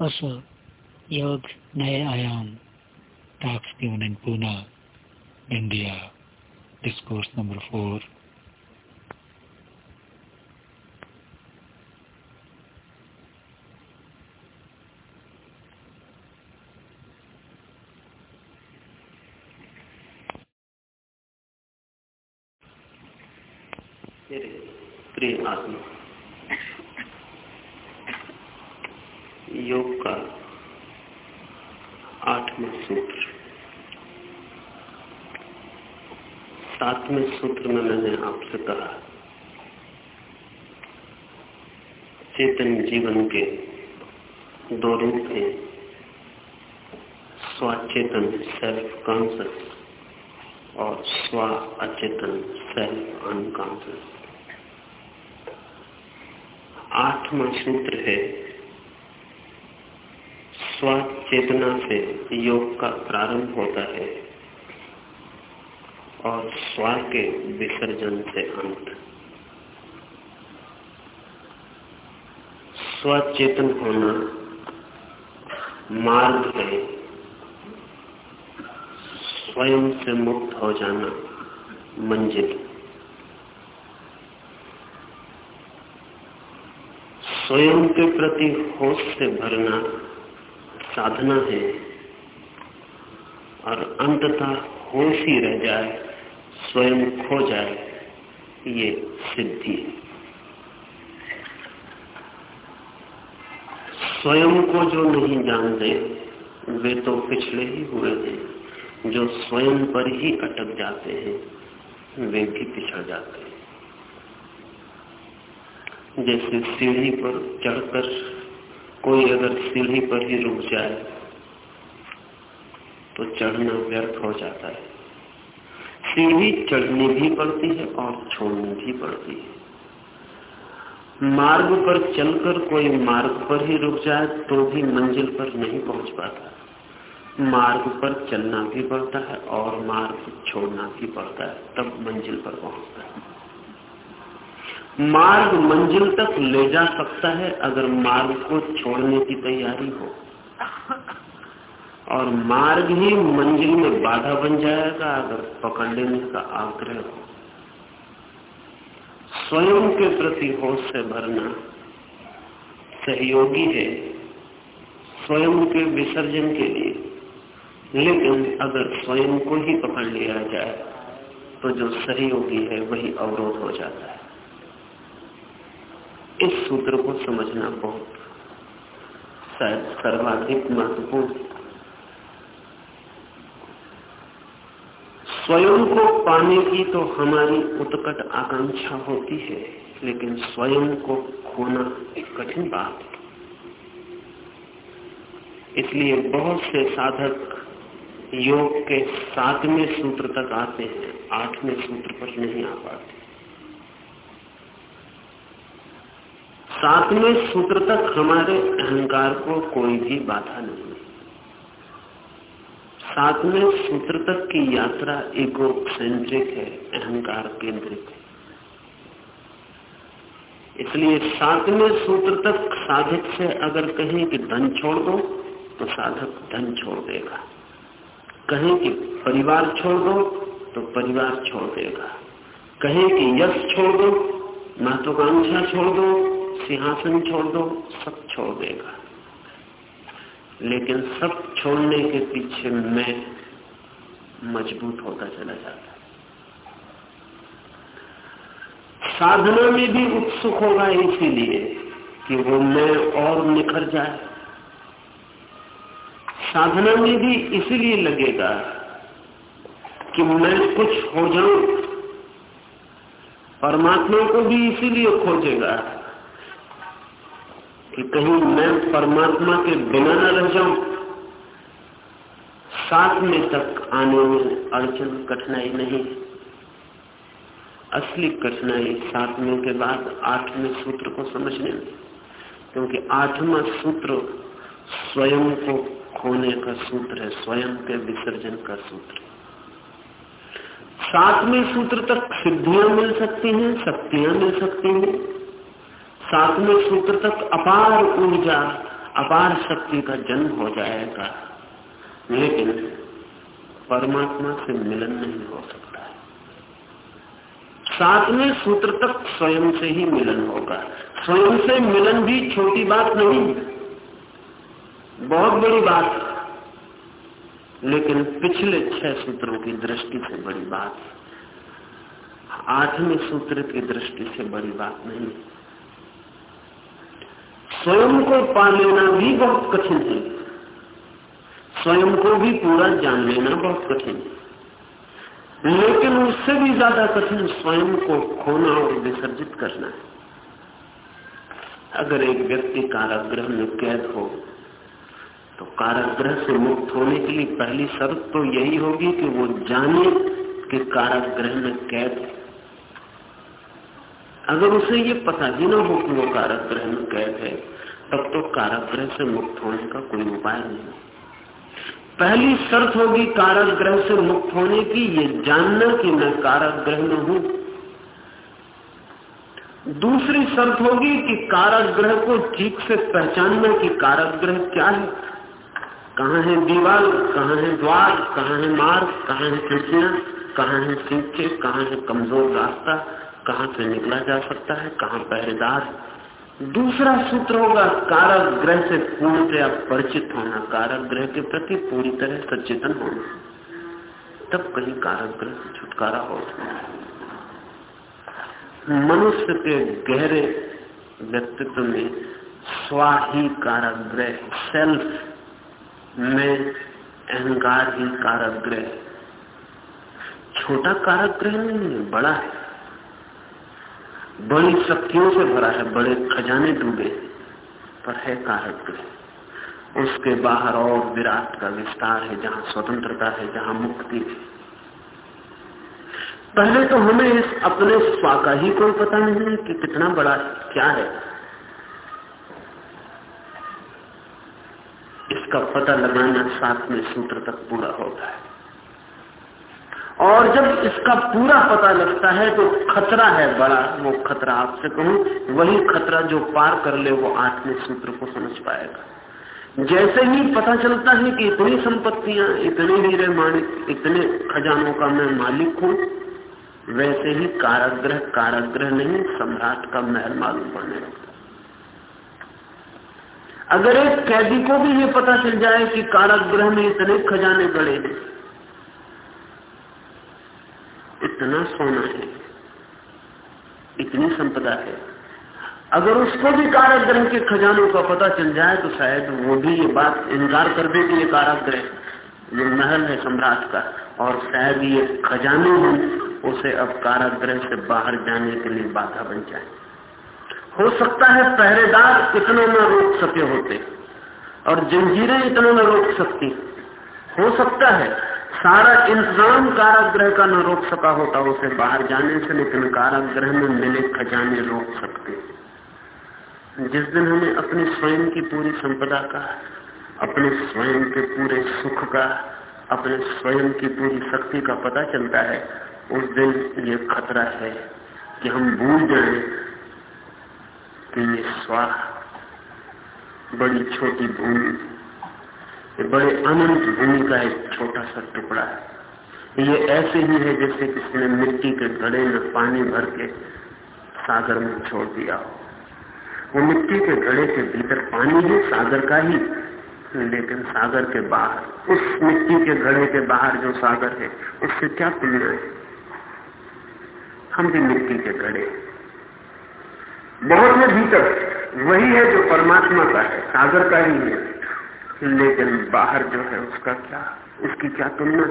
also yog nay ayam talks given in Pune, India, discourse number four. जीवन के दो रूप हैं स्वचेतन सेल्फ कॉन्सियस और स्व अचेतन सेल्फ अनकॉन्सियस आठवां सूत्र है। स्व चेतना से योग का प्रारंभ होता है और स्व के विसर्जन से अंत। स्वचेतन होना मार्ग है। स्वयं से मुक्त हो जाना मंजिल। स्वयं के प्रति होश से भरना साधना है और अंततः होश ही रह जाए, स्वयं खो जाए, ये सिद्धि स्वयं को जो नहीं जानते, वे तो पिछले ही हुए हैं। जो स्वयं पर ही अटक जाते हैं, वे भी पिछड़ जाते हैं। जैसे सीढ़ी पर चढ़कर, कोई अगर सीढ़ी पर ही रुक जाए तो चढ़ना व्यर्थ हो जाता है। सीढ़ी चढ़नी भी पड़ती है और छोड़नी भी पड़ती है। मार्ग पर चलकर कोई मार्ग पर ही रुक जाए तो भी मंजिल पर नहीं पहुँच पाता। मार्ग पर चलना भी पड़ता है और मार्ग छोड़ना भी पड़ता है, तब मंजिल पर पहुँचता है। मार्ग मंजिल तक ले जा सकता है अगर मार्ग को छोड़ने की तैयारी हो। और मार्ग ही मंजिल में बाधा बन जाएगा अगर पकड़ लेने का आग्रह हो। स्वयं के प्रति होश से भरना सहयोगी है। स्वयं के विसर्जन के लिए। लेकिन अगर स्वयं को ही पकड़ लिया जाए तो जो सहयोगी है, वही अवरोध हो जाता है। इस सूत्र को समझना बहुत शायद सर्वाधिक महत्वपूर्ण स्वयं को पाने की तो हमारी उत्कट आकांक्षा होती है, लेकिन स्वयं को खोना कठिन बात है। इसलिए बहुत से साधक योग के सातवें सूत्र तक आते हैं, आठवें सूत्र पर नहीं आ पाते। सातवें सूत्र तक हमारे अहंकार को कोई भी बाधा नहीं। सातवें सूत्र तक की यात्रा ईगो सेंट्रिक है, अहंकार केंद्रित है। इसलिए सातवें सूत्र तक साधक से अगर कहें कि धन छोड़ दो तो साधक धन छोड़ देगा। कहें कि परिवार छोड़ दो तो परिवार छोड़ देगा। कहें कि यश छोड़ दो, महत्वाकांक्षा छोड़ दो, सिंहासन छोड़ दो, सब छोड़ देगा। लेकिन सब छोड़ने के पीछे मैं मज़बूत होता चला जाता। साधना में भी उत्सुक होगा इसीलिए कि वो मैं और निखर जाए। साधना में भी इसीलिए लगेगा कि मैं कुछ हो जाऊँ, परमात्मा को भी इसीलिए खोजेगा कि कहीं मैं परमात्मा के बिना न रह जाऊँ। में तक आने में अड़चन, कठिनाई नहीं। असली कठिनाई सातवें के बाद आठवें सूत्र को समझने में, क्योंकि आठवां सूत्र स्वयं को खोने का सूत्र है, स्वयं के विसर्जन का सूत्र। सातवें सूत्र तक सिद्धियाँ मिल सकती हैं, शक्तियाँ मिल सकती हैं सातवें सूत्र तक अपार ऊर्जा, अपार शक्ति का जन्म हो जाएगा। लेकिन परमात्मा से मिलन नहीं हो सकता। है सातवें सूत्र तक स्वयं से ही मिलन होगा। स्वयं से मिलन भी छोटी बात नहीं, बहुत बड़ी बात। लेकिन पिछले छह सूत्रों की दृष्टि से बड़ी बात। आठवें सूत्र की दृष्टि से बड़ी बात नहीं। स्वयं को पा लेना भी बहुत कठिन है। स्वयं को भी पूरा जान लेना बहुत कठिन है। लेकिन उससे भी ज़्यादा कठिन स्वयं को खोना और विसर्जित करना है। अगर एक व्यक्ति कारागृह में कैद हो तो कारागृह से मुक्त होने के लिए पहली शर्त तो यही होगी कि वो जाने कि कारागृह में कैद है। अगर उसे ये पता ही ना हो कि वो कारागृह में कैद है तब तो कारागृह से मुक्त होने का कोई उपाय नहीं। पहली शर्त होगी कारागृह से मुक्त होने की, ये जानना कि मैं कारागृह में हूँ। दूसरी शर्त होगी कि कारागृह को ठीक से पहचानना कि कारागृह क्या है। कहाँ है दीवार, कहाँ है द्वार, कहाँ है मार्ग, कहाँ है खिड़कियाँ, कहाँ है सीखे कहाँ है कमज़ोर रास्ता, कहाँ से निकला जा सकता है, कहाँ पहरेदार दूसरा सूत्र होगा कारक ग्रह से पूर्णतया परिचित होना। कारक ग्रह के प्रति पूरी तरह सचेतन होना। तब कहीं कारागृह से छुटकारा हो मनुष्य के गहरे व्यक्तित्व में स्वाही कारागृह, सेल्फ में अहंकार ही काराग्रह छोटा काराग्रह नहीं है, बड़ा है। बड़ी शक्तियों से भरा है, बड़े खजाने डूबे। पर है काराग्रह उसके बाहर और विराट का विस्तार है, जहाँ स्वतंत्रता है, जहाँ मुक्ति है। पहले तो हमें इस अपने स्वा का ही कोई पता नहीं है कि कितना बड़ा क्या है। इसका पता लगाना सातवें सूत्र तक पूरा होता है। और जब इसका पूरा पता लगता है तो खतरा है बड़ा, वो खतरा आपसे कहूँ, वही खतरा जो पार कर ले वो आठवें सूत्र को समझ पाएगा। जैसे ही पता चलता है कि इतनी संपत्तियाँ, इतने हीरे माणिक इतने खजानों का मैं मालिक हूँ, वैसे ही काराग्रह काराग्रह नहीं, सम्राट का महल मालूम पड़ने लगता अगर एक कैदी को भी ये पता चल जाए कि काराग्रह में इतने खजाने गड़े हैं इतना सोना है, इतनी संपदा है। अगर उसको भी काराग्रह के खजानों का पता चल जाए तो शायद वो भी ये बात इनकार कर दे कि ये कारागृह, ये महल है सम्राट का, और शायद ये खजाने हैं, उसे अब काराग्रह से बाहर जाने के लिए बाधा बन जाए। हो सकता है पहरेदार इतना न रोक सके होते, और जंजीरें इतना न रोक सकती। हो सकता है सारा इंतज़ाम काराग्रह का न रोक सका होता, उसे बाहर जाने से, लेकिन काराग्रह में मिले खजाने रोक सकते। जिस दिन हमें अपने स्वयं की पूरी संपदा का, अपने स्वयं के पूरे सुख का, अपने स्वयं की पूरी शक्ति का पता चलता है, उस दिन ये खतरा है कि हम भूल जाए कि ये स्वाह बड़ी छोटी भूमि ये बड़े अनंत भूमि का एक छोटा सा टुकड़ा है। ये ऐसे ही है जैसे किसी ने मिट्टी के घड़े में पानी भर के सागर में छोड़ दिया हो। वो मिट्टी के घड़े के भीतर पानी है सागर का ही लेकिन सागर के बाहर, उस मिट्टी के घड़े के बाहर जो सागर है, उससे क्या तुलना है? हम भी मिट्टी के घड़े बहुत में भीतर वही है जो परमात्मा का है, सागर का ही है। लेकिन बाहर जो है उसका क्या? उसकी क्या तुलना?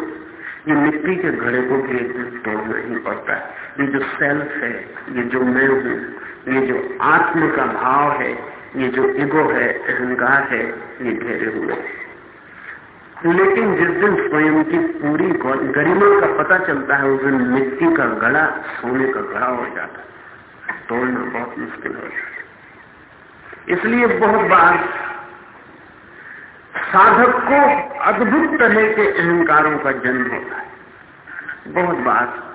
ये मिट्टी के घड़े को भी एक दिन तोड़ना ही पड़ता है। ये जो सेल्फ है, ये जो मैं हूँ, ये जो आत्म का भाव है, ये जो इगो है, अहंकार है, ये घेरे हुए लेकिन जिस दिन स्वयं की पूरी गरिमा का पता चलता है, उस दिन मिट्टी का गड़ा सोने का गड़ा हो जाता है। तोड़ना बहुत मुश्किल हो जाता है। इसलिए बहुत बार साधक को अद्भुत तरह के अहंकारों का जन्म होता है। बहुत बार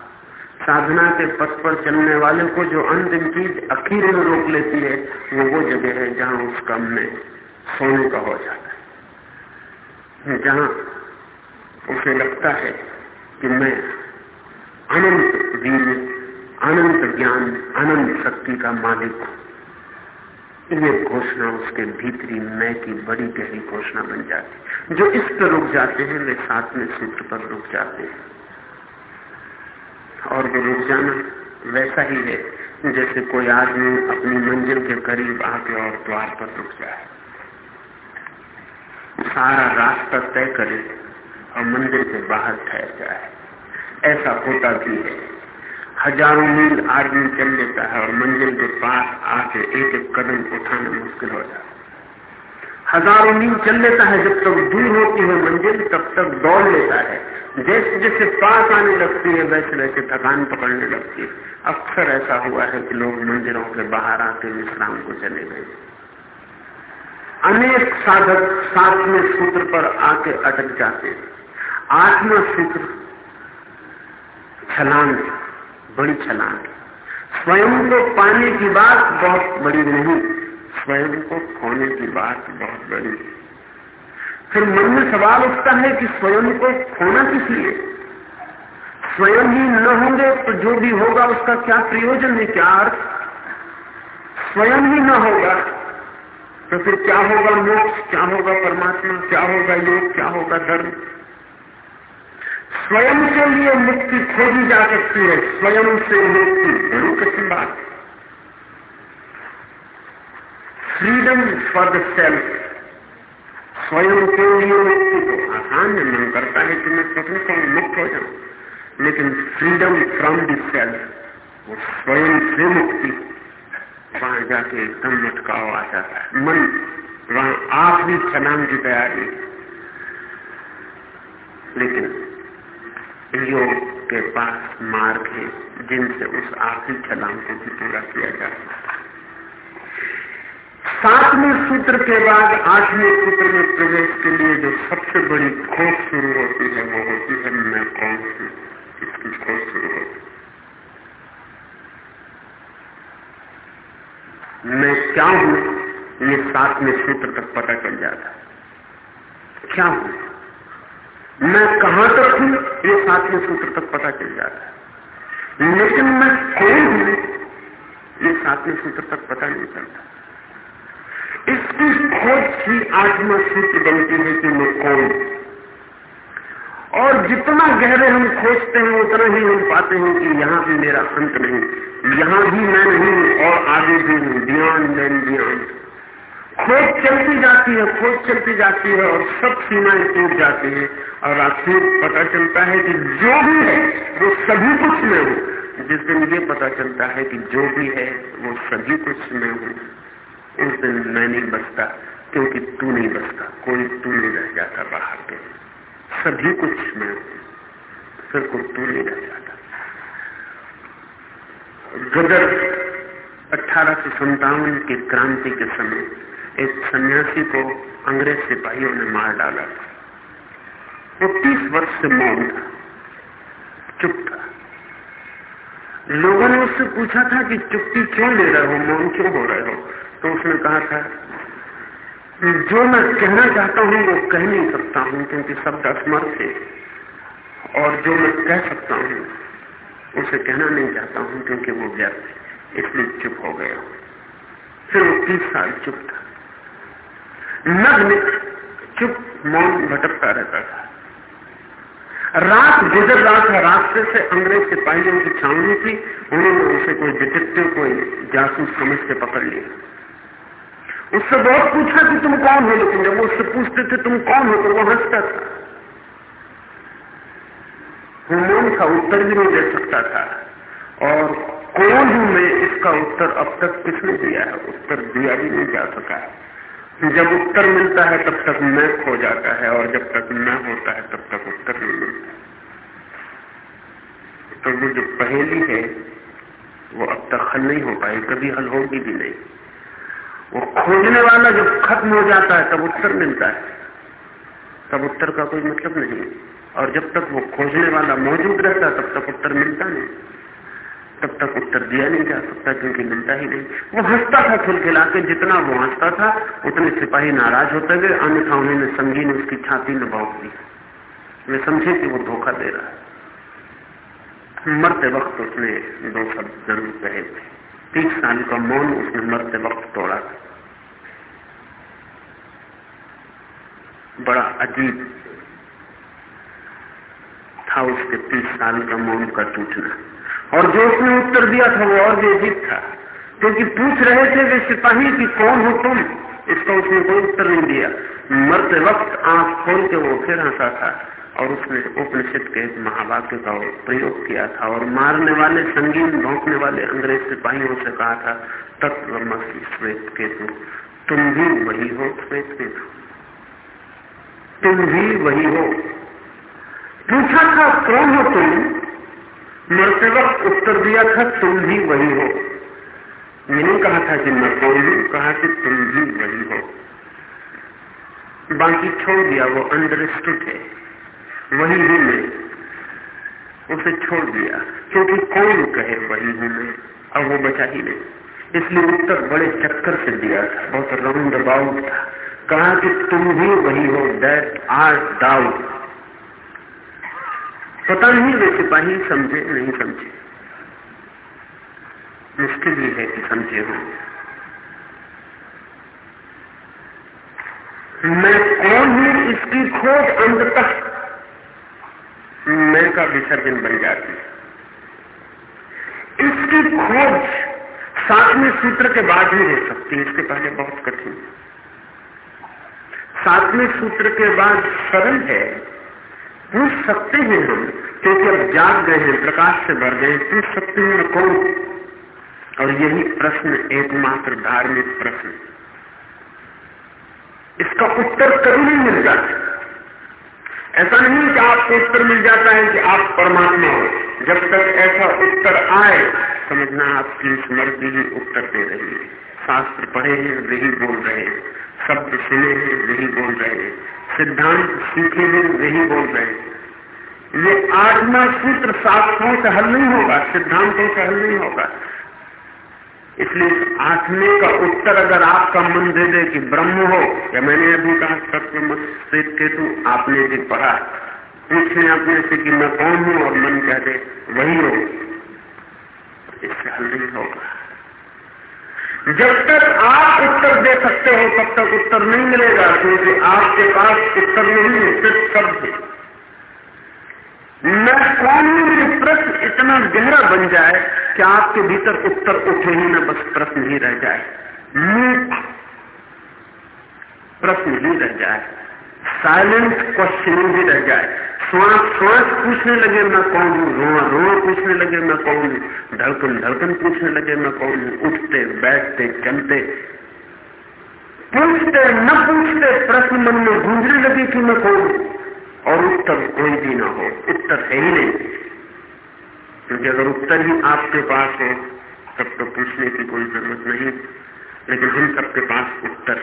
साधना के पथ पर चलने वाले को जो अंतिम चीज़ अखीर में रोक लेती है, वो वो जगह है जहाँ उस कम में सोने का हो जाता है। जहाँ उसे लगता है कि मैं अनंत वीर अनंत ज्ञान, अनंत शक्ति का मालिक हूँ। ये घोषणा उसके भीतरी मैं की बड़ी गहरी घोषणा बन जाती। जो इस पर रुक जाते हैं, वे सातवें सूत्र पर रुक जाते हैं। और वो रुक जाना वैसा ही है, जैसे कोई आदमी अपनी मंजिल के करीब आके और द्वार पर रुक जाए। सारा रास्ता तय करे और मंदिर के बाहर ठहर जाए। ऐसा होता भी है। हज़ारों मील आदमी चल लेता है और मंजिल के पास आके एक एक कदम उठाना मुश्किल हो जाता है। हज़ारों मील चल लेता है, जब तक दूर होती है मंजिल, तब तक दौड़ लेता है। जैसे जैसे पास आने लगती है, वैसे वैसे थकान पकड़ने लगती है। अक्सर ऐसा हुआ है कि लोग मंदिरों के बाहर आके विश्राम को चले गए। अनेक साधक सातवें सूत्र पर आके अटक जाते हैं। आठवां सूत्र, छलांग। बड़ी छलांग स्वयं को पाने की बात बहुत बड़ी नहीं, स्वयं को खोने की बात बहुत बड़ी। फिर मन में सवाल उठता है कि स्वयं को खोना किस लिए? स्वयं ही न होंगे तो जो भी होगा उसका क्या प्रयोजन है, क्या अर्थ? स्वयं ही न होगा तो फिर क्या होगा मोक्ष, क्या होगा परमात्मा, क्या होगा योग, क्या होगा धर्म? स्वयं के लिए मुक्ति खोजी जा सकती है। स्वयं से मुक्ति। बड़ी कठिन बात। फ्रीडम फॉर द सेल्फ स्वयं के लिए मुक्ति तो आसान है। मन करता है कि मैं स्वतंत्र मुक्त हो जाऊँ। लेकिन फ्रीडम फ्रॉम दी सेल्फ वो स्वयं से मुक्ति। वहाँ जाके एकदम मटकाव आ जाता है। मन वहाँ आखिरी छलांग की तैयारी। लेकिन योग के पास मार्ग है, जिनसे उस आखिरी छलांग को भी पूरा किया जा सातवें सूत्र के बाद आठवें सूत्र में प्रवेश के लिए जो सबसे बड़ी खोज शुरू होती है, वो होती है, मैं कौन हूँ? इसकी खोज शुरू होती मैं क्या हूँ? ये सातवें सूत्र तक पता चल जाता क्या हूँ? मैं कहाँ तक हूँ? ये सातवें सूत्र तक पता चल जाता है। लेकिन मैं कौन हूँ ये सातवें सूत्र तक पता नहीं चलता। इसकी खोज ही आत्मा सूत्र बनती है कि मैं कौन? और जितना गहरे हम खोजते हैं, उतना ही हम पाते हैं कि यहाँ भी मेरा अंत नहीं। यहाँ भी मैं नहीं और आगे भी बियॉन्ड एंड बियॉन्ड खोज चलती जाती है, खोज चलती जाती है और सब सीमाएँ टूट जाती है। और आखिर पता चलता है कि जो भी है, वो सभी कुछ में हूँ। जिस दिन ये पता चलता है कि जो भी है, वो सभी कुछ में हूँ। उस दिन मैं नहीं बचता, क्योंकि तू नहीं बचता। कोई तू नहीं रह जाता बाहर के सभी कुछ मैं फिर कोई तू नहीं रह जाता। गदर अठारह सौ संतावन की क्रांति के समय एक सन्यासी को अंग्रेज़ सिपाहियों ने मार डाला था। वो तीस वर्ष से मौन था, चुप था। लोगों ने उससे पूछा था कि चुप्पी क्यों ले रहे हो, मौन क्यों हो रहे हो? तो उसने कहा था, जो मैं कहना चाहता हूँ, वो कह नहीं सकता हूँ, क्योंकि शब्द असमर्थ है। और जो मैं कह सकता हूँ, उसे कहना नहीं चाहता हूँ, क्योंकि वो व्यर्थ इसलिए चुप हो गया फिर वो तीस साल चुप था। नग्न चुप मौन भटकता रहता था। रात गुजर रहा था, रास्ते से अंग्रेज़ के सिपाहियों की छावनी थी, उन्होंने उसे कोई डिटेक्टिव कोई जासूस समझ के पकड़ लिया। उससे बहुत पूछा कि तुम कौन हो, लेकिन जब उससे पूछते थे, तुम कौन हो? तो वो हंसता था। हुमोन का उत्तर भी नहीं दे सकता था। और कौन हूँ मैं, इसका उत्तर अब तक किसने दिया है? उत्तर दिया भी नहीं जा सका है। जब उत्तर मिलता है, तब तक मैं खो जाता है और जब तक मैं होता है, तब तक उत्तर नहीं मिलता तो वो जो पहेली है, वो अब तक हल नहीं हो पाई, कभी हल होगी भी नहीं। वो खोजने वाला जब खत्म हो जाता है, तब उत्तर मिलता है। तब उत्तर का कोई मतलब नहीं। और जब तक वो खोजने वाला मौजूद रहता है, तब तक उत्तर मिलता नहीं। तब तक उत्तर दिया नहीं जा सकता क्योंकि मिलता ही नहीं। वो हंसता था खिलखिला के, जितना वो हंसता था, उतने सिपाही नाराज़ होते गए, अन्यथा उन्होंने संगी ने उसकी छाती में भोंक दी। वे समझे कि वो धोखा दे रहा है। मरते वक्त उसने दो शब्द ज़रूर कहे थे। तीस साल का मौन उसने मरते वक्त तोड़ा बड़ा अजीब था उसके तीस साल का मौन का टूटना और जो उसने उत्तर दिया था वो और अजीब था। क्योंकि पूछ रहे थे वे सिपाही की कौन हो तुम? इसका उसने कोई उत्तर नहीं दिया। मरते वक्त आँख खोल के वो फिर हंसा था और उसने उपनिषद के महावाक्य का प्रयोग किया था और मारने वाले, संगीन भोंकने वाले अंग्रेज़ सिपाहियों से कहा था तत्वमसी श्वेत केतु तुम। भी वही हो श्वेत केतु तुम भी वही हो। पूछा था, कौन हो तुम? मरते वक्त उत्तर दिया था, तुम भी वही हो। मैंने कहा था कि मैं कौन हूँ कहा कि तुम भी वही हो। बाकी छोड़ दिया, वो अंडरस्टूड है। वही हूँ मैं। उसे छोड़ दिया, क्योंकि कौन कहे, वही हूँ मैं। अब वो बचा ही नहीं। इसलिए उत्तर बड़े चक्कर से दिया था, बहुत राउंड अबाउट था। कहा कि तुम भी वही हो दैट आर डाउट पता नहीं वे सिपाही समझे, नहीं समझे। मुश्किल ही है कि समझे हो। मैं कौन हूँ इसकी खोज अंत तक? मैं का विसर्जन बन जाती है। इसकी खोज सातवें सूत्र के बाद ही हो सकती है, इसके पहले बहुत कठिन। सातवें सूत्र के बाद सरल है पूछ सकते हैं हम क्योंकि अब जाग गए हैं, प्रकाश से भर गए, पूछ सकते हैं कौन? और यही प्रश्न एकमात्र धार्मिक प्रश्न। इसका उत्तर कभी नहीं मिल जाता। ऐसा नहीं कि आपको उत्तर मिल जाता है कि आप परमात्मा हो। जब तक ऐसा उत्तर आए, समझना आपकी स्मृति ही उत्तर दे रही है। शास्त्र पढ़े हैं वही बोल रहे। हैं शब्द सुने हैं वही बोल रहे। हैं सिद्धांत सीखे हैं वही बोल रहे। हैं ये आत्मा सूत्र शास्त्रों से हल नहीं होगा, सिद्धांतों से हल नहीं होगा। इसलिए आठवें का उत्तर अगर आपका मन दे दे कि ब्रह्म हो, या मैंने अभी कहा, सत्य मत केतु, आपने भी पढ़ा। पूछे अपने से कि मैं कौन हूँ, और मन कह दे, वही हो। इससे हल नहीं होगा। जब तक आप उत्तर दे सकते हो, तब तक उत्तर नहीं मिलेगा, क्योंकि आपके पास उत्तर नहीं है, सिर्फ़ शब्द मैं कौन हूँ प्रश्न इतना गहरा बन जाए कि आपके भीतर उत्तर उठे ही न, बस प्रश्न ही रह जाए। प्रश्न ही रह जाए। साइलेंट क्वेश्चनिंग भी रह जाए श्वास श्वास पूछने लगे, मैं कौन हूँ? रोआ रोआ पूछने लगे, मैं कौन हूँ? धड़कन धड़कन पूछने लगे, मैं कौन हूँ? उठते, बैठते, चलते। पूछते, न पूछते, प्रश्न मन में गूंजने लगे कि मैं कौन और उत्तर कोई भी ना हो। उत्तर है ही नहीं। क्योंकि अगर उत्तर ही आपके पास है, तब तो पूछने की कोई ज़रूरत नहीं। लेकिन हम सबके पास उत्तर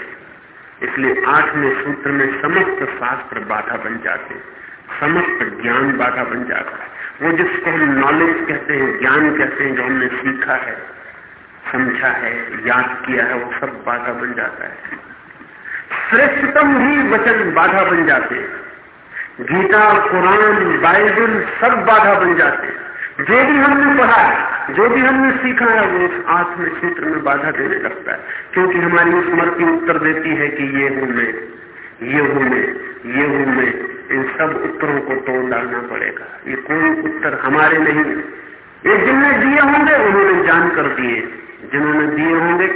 इसलिए आठवें सूत्र में समस्त शास्त्र बाधा बन जाते समस्त ज्ञान बाधा बन जाता है। वो जिसको हम नॉलेज कहते हैं, ज्ञान कहते हैं, जो हमने सीखा है, समझा है, याद किया है, वो सब बाधा बन जाता है। श्रेष्ठतम ही वचन बाधा बन जाते हैं। गीता, कुरान, बाइबल सब बाधा बन जाते जो भी हमने पढ़ा है, जो भी हमने सीखा है, वो उस आत्म सूत्र में बाधा देने लगता है। क्योंकि हमारी स्मृति उत्तर देती है कि ये हूँ मैं, ये हूँ मैं, ये हूँ मैं। इन सब उत्तरों को तोड़ डालना पड़ेगा। ये कोई उत्तर हमारे नहीं ये जिनने दिए होंगे, उन्होंने जान कर दिए। जिन्होंने दिए होंगे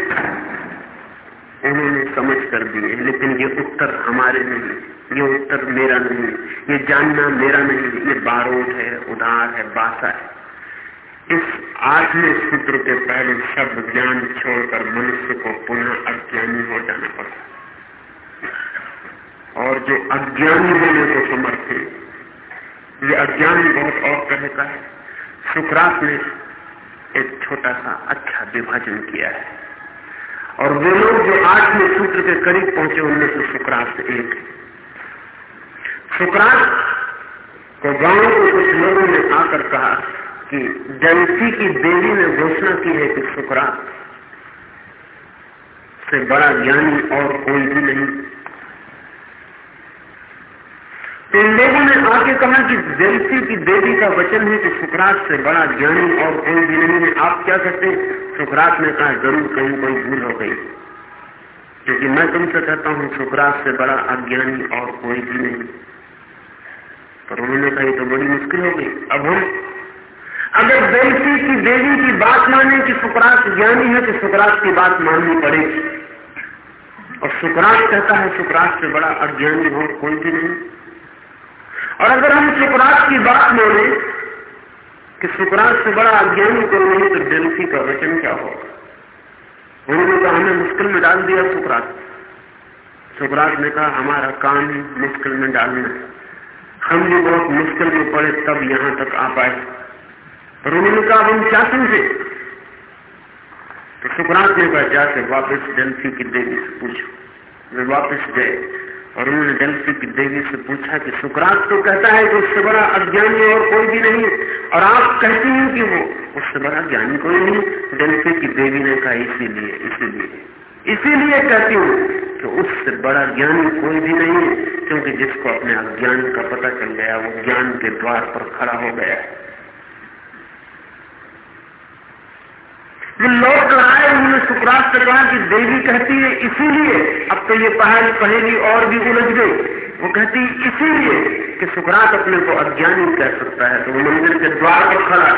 उन्होंने समझ कर दिए, लेकिन ये उत्तर हमारे नहीं ये उत्तर मेरा नहीं ये जानना मेरा नहीं ये बारोट है उधार है, बासा है। इस आठवें सूत्र के पहले शब्द ज्ञान छोड़कर मनुष्य को पुनः अज्ञानी हो जाना पड़ता और जो अज्ञानी होने को समर्थ है, ये अज्ञान बहुत और तरह का है। सुकरात ने एक छोटा सा अच्छा विभाजन किया है। और वे लोग जो आठवें सूत्र के करीब पहुँचे, उनमें से सुकरात एक सुक्रांत को गाँव के कुछ लोगों ने आकर कहा कि डेल्फी की देवी ने घोषणा की है कि सुकरात से बड़ा ज्ञानी और कोई भी नहीं। इन लोगों ने आके कहा कि डेल्फी की देवी का वचन है कि सुकरात से बड़ा ज्ञानी और कोई भी नहीं है आप क्या कहते हैं? ने कहा, ज़रूर कहीं कोई भूल हो गई। क्योंकि मैं तुमसे कहता हूँ सुकरात से बड़ा अज्ञानी और कोई भी नहीं। पर उन्होंने कही तो बड़ी मुश्किल हो गई। अब हम अगर बेलसी की देवी की बात माने कि सुकरात ज्ञानी है तो सुकरात की बात माननी पड़ेगी। और सुकरात कहता है सुकरात से बड़ा अज्ञानी हो कोई भी नहीं। और अगर हम सुकरात की बात माने कि सुकरात से बड़ा अज्ञानी कोई नहीं तो डेल्फी का वचन क्या होगा? उन्होंने कहा हमें मुश्किल में डाल दिया सुकरात। सुकरात ने कहा, हमारा काम मुश्किल में डालना हम भी बहुत मुश्किल में पड़े, तब यहाँ तक आ पाए। पर उन्होंने कहा हम क्या समझे? तो सुकरात ने कहा, जाके वापस डेल्फी की देवी से पूछो। वे वापस गए और उन्होंने डेल्फी की देवी से पूछा कि सुकरात तो कहता है कि उससे बड़ा अज्ञानी और कोई भी नहीं और आप कहती हैं कि वो, उससे बड़ा ज्ञानी कोई नहीं। डेल्फी की देवी ने कहा, इसीलिए इसीलिए। इसीलिए कहती हूँ कि उससे बड़ा ज्ञानी कोई भी नहीं है, क्योंकि जिसको अपने अज्ञान का पता चल गया, वो ज्ञान के द्वार पर खड़ा हो गया। वो लौट कर आए, उन्होंने सुकरात से कहा कि देवी कहती है, इसीलिए अब तो ये पहल कहेगी और भी उलझ गई। वो कहती इसीलिए कि सुकरात अपने को अज्ञानी कह सकता है। तो वो मंदिर के द्वार पर खड़ा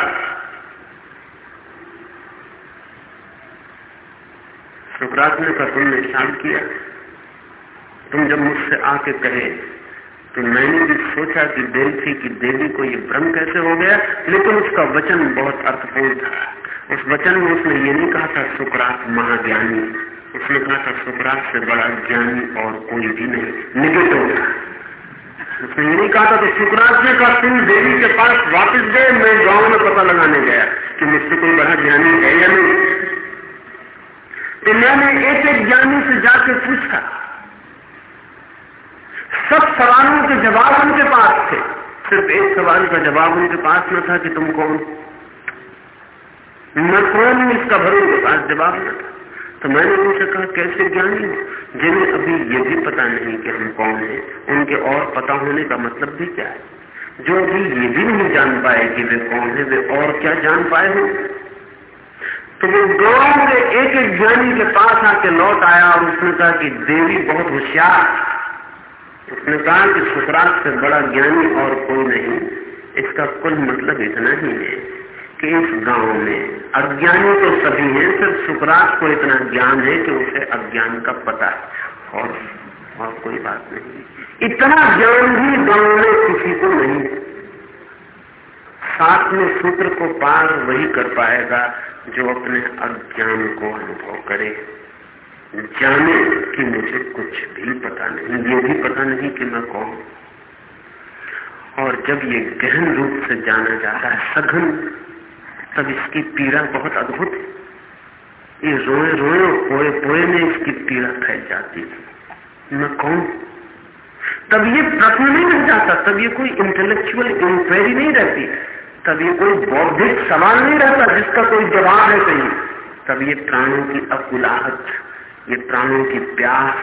सुकरात ने कहा, तुमने ख्याल किया? तुम जब मुझसे आके कहे तो मैंने भी सोचा कि डेल्फी की देवी को ये भ्रम कैसे हो गया, लेकिन उसका वचन बहुत अर्थपूर्ण था। उस वचन में उसने ये नहीं कहा था, सुकरात महाज्ञानी। उसने कहा था, सुकरात से बड़ा ज्ञानी और कोई भी नहीं। निगेटिव उसने ये नहीं कहा था तो सुकरात ने कहा तुम देवी के पास वापस गए, मैं गाँव में पता लगाने गया कि मुझसे कोई बड़ा ज्ञानी है या नहीं। तो मैंने एक एक ज्ञानी से जाके पूछा। सब सवालों के जवाब उनके पास थे। सिर्फ़ एक सवाल का जवाब उनके पास न था कि तुम कौन? मैं कौन हूँ इसका भर उनके पास जवाब न था तो मैंने उनसे कहा, कैसे ज्ञानी जिन्हें अभी ये भी पता नहीं कि हम कौन हैं, उनके और पता होने का मतलब भी क्या है? जो अभी ये भी नहीं जान पाए कि वे कौन है, वे और क्या जान पाए हो तो वो गाँव के एक एक ज्ञानी के पास आके लौट आया और उसने कहा कि, देवी बहुत होशियार उसने कहा कि सुकरात से बड़ा ज्ञानी और कोई नहीं, इसका कुल मतलब इतना ही है कि गाँव में। अज्ञानी तो सभी हैं, सिर्फ़ सुकरात को इतना ज्ञान है कि उसे अज्ञान का पता है। और और कोई बात नहीं। इतना ज्ञान भी गाँव में किसी को नहीं साथ में सूत्र को पार वही कर पाएगा जो अपने अज्ञान को अनुभव करे। जाने कि मुझे कुछ भी पता नहीं। ये भी पता नहीं कि मैं कौन। और जब ये गहन रूप से जाना जाता है, सघन तब इसकी पीड़ा बहुत अद्भुत। है ये रोए रोए पोए पोए में इसकी पीड़ा फैल जाती है। मैं कौन तब ये प्रश्न नहीं रह जाता, तब ये कोई इंटेलेक्चुअल इंक्वायरी नहीं रहती, तब ये कोई बौद्धिक सवाल नहीं रहता जिसका कोई जवाब है कहीं। तब ये प्राणों की अकुलाहट, ये प्राणों की प्यास,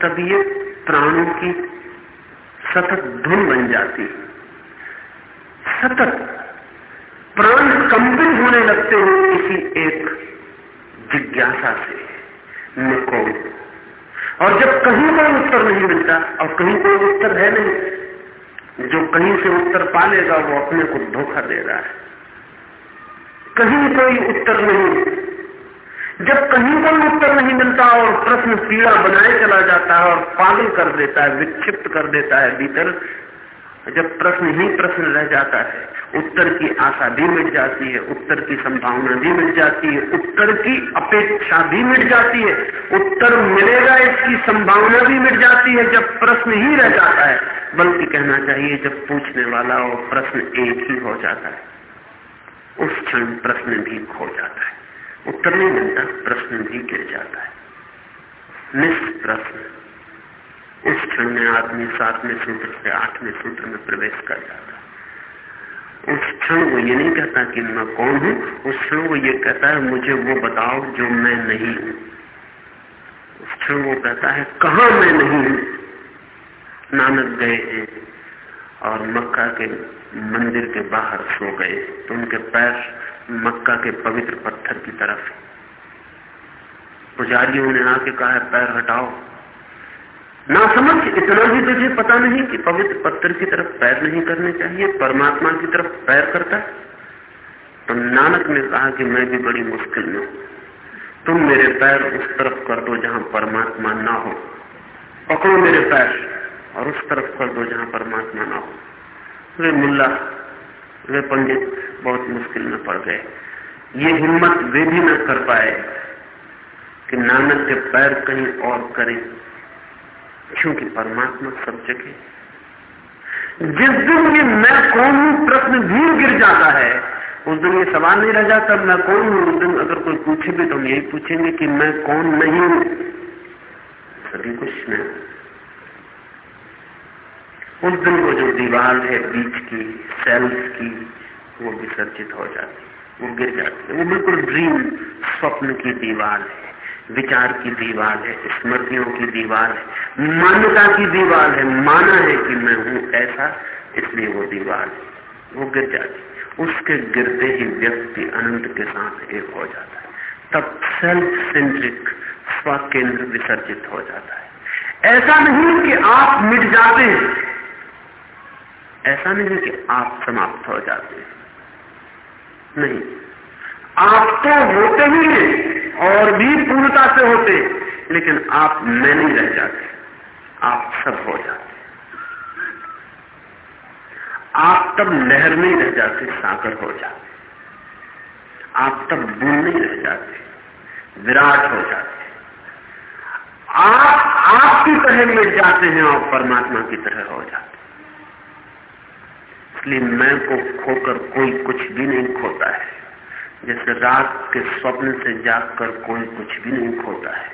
तब ये प्राणों की सतत धुन बन जाती सतत प्राण कंपित होने लगते हैं किसी एक जिज्ञासा से कौन और जब कहीं कोई उत्तर नहीं मिलता, और कहीं कोई उत्तर है नहीं, जो कहीं से उत्तर पा लेगा, वो अपने को धोखा दे रहा है कहीं कोई उत्तर नहीं। जब कहीं कोई उत्तर नहीं मिलता, और प्रश्न पीड़ा बनाए चला जाता है, और पागल कर देता है, विक्षिप्त कर देता है, भीतर जब प्रश्न ही प्रश्न रह जाता है, उत्तर की आशा भी मिट जाती है, उत्तर की संभावना भी मिट जाती है, उत्तर की अपेक्षा भी मिट जाती है, उत्तर मिलेगा इसकी संभावना भी मिट जाती है जब प्रश्न ही रह जाता है। बल्कि कहना चाहिए, जब पूछने वाला और प्रश्न एक ही हो जाता है। उस क्षण प्रश्न भी खो जाता है। उत्तर नहीं मिलता प्रश्न भी गिर जाता है। निष्प्रश्न। उस क्षण में आदमी सातवें सूत्र से आठवें सूत्र में प्रवेश कर जाता। उस क्षण वो ये नहीं कहता कि मैं कौन हूँ, उस क्षण वो ये कहता है, मुझे वो बताओ जो मैं नहीं हूँ। उस क्षण वो कहता है, कहा मैं नहीं हूँ? नानक गए हैं और मक्का के मंदिर के बाहर सो गए। तो उनके पैर मक्का के पवित्र पत्थर की तरफ़। पुजारियों ने आके कहा, पैर हटाओ। ना समझ, इतना भी तुझे पता नहीं कि पवित्र पत्थर की तरफ़ पैर नहीं करने चाहिए, परमात्मा की तरफ़ पैर करता तो नानक ने कहा कि मैं भी बड़ी मुश्किल में हूँ। तुम मेरे पैर उस तरफ़ कर दो जहाँ परमात्मा ना हो। पकड़ो मेरे पैर और उस तरफ़ कर दो जहाँ परमात्मा ना हो। वे मुल्ला, वे पंडित बहुत मुश्किल में पड़ गए। ये हिम्मत वे भी न कर पाए कि नानक के पैर कहीं और करें। क्योंकि परमात्मा सब जगह जिस दिन ये मैं कौन हूँ, प्रश्न भी गिर जाता है। उस दिन ये सवाल नहीं रह जाता, मैं कौन हूँ? उस दिन अगर कोई पूछे भी तो हम यही पूछेंगे कि मैं कौन नहीं हूँ। सभी कुछ नहीं उस दिन वो जो दीवार है, बीच की सेल्स की, वो विसर्जित हो जाती है वो गिर जाती है। वो बिल्कुल ड्रीम स्वप्न की दीवार है। विचार की दीवार है, स्मृतियों की दीवार है, मान्यता की दीवार है, माना है कि मैं हूँ ऐसा, इसलिए वो दीवार है। वो गिर जाती उसके गिरते ही व्यक्ति अनंत के साथ एक हो जाता है। तब सेल्फ सेंट्रिक स्व केंद्र विसर्जित हो जाता है। ऐसा नहीं कि आप मिट जाते हैं। ऐसा नहीं कि आप समाप्त हो जाते हैं। नहीं। आप तो होते ही हैं। और भी पूर्णता से होते, लेकिन आप मैं नहीं रह जाते। आप सब हो जाते। आप तब लहर नहीं रह जाते, सागर हो जाते। आप तब बूंद नहीं रह जाते, विराट हो जाते। आप, आपकी तरह मिट जाते हैं और परमात्मा की तरह हो जाते। इसलिए मैं को खोकर कोई कुछ भी नहीं खोता है। जैसे रात के स्वप्न से जागकर कोई कुछ भी नहीं खोता है।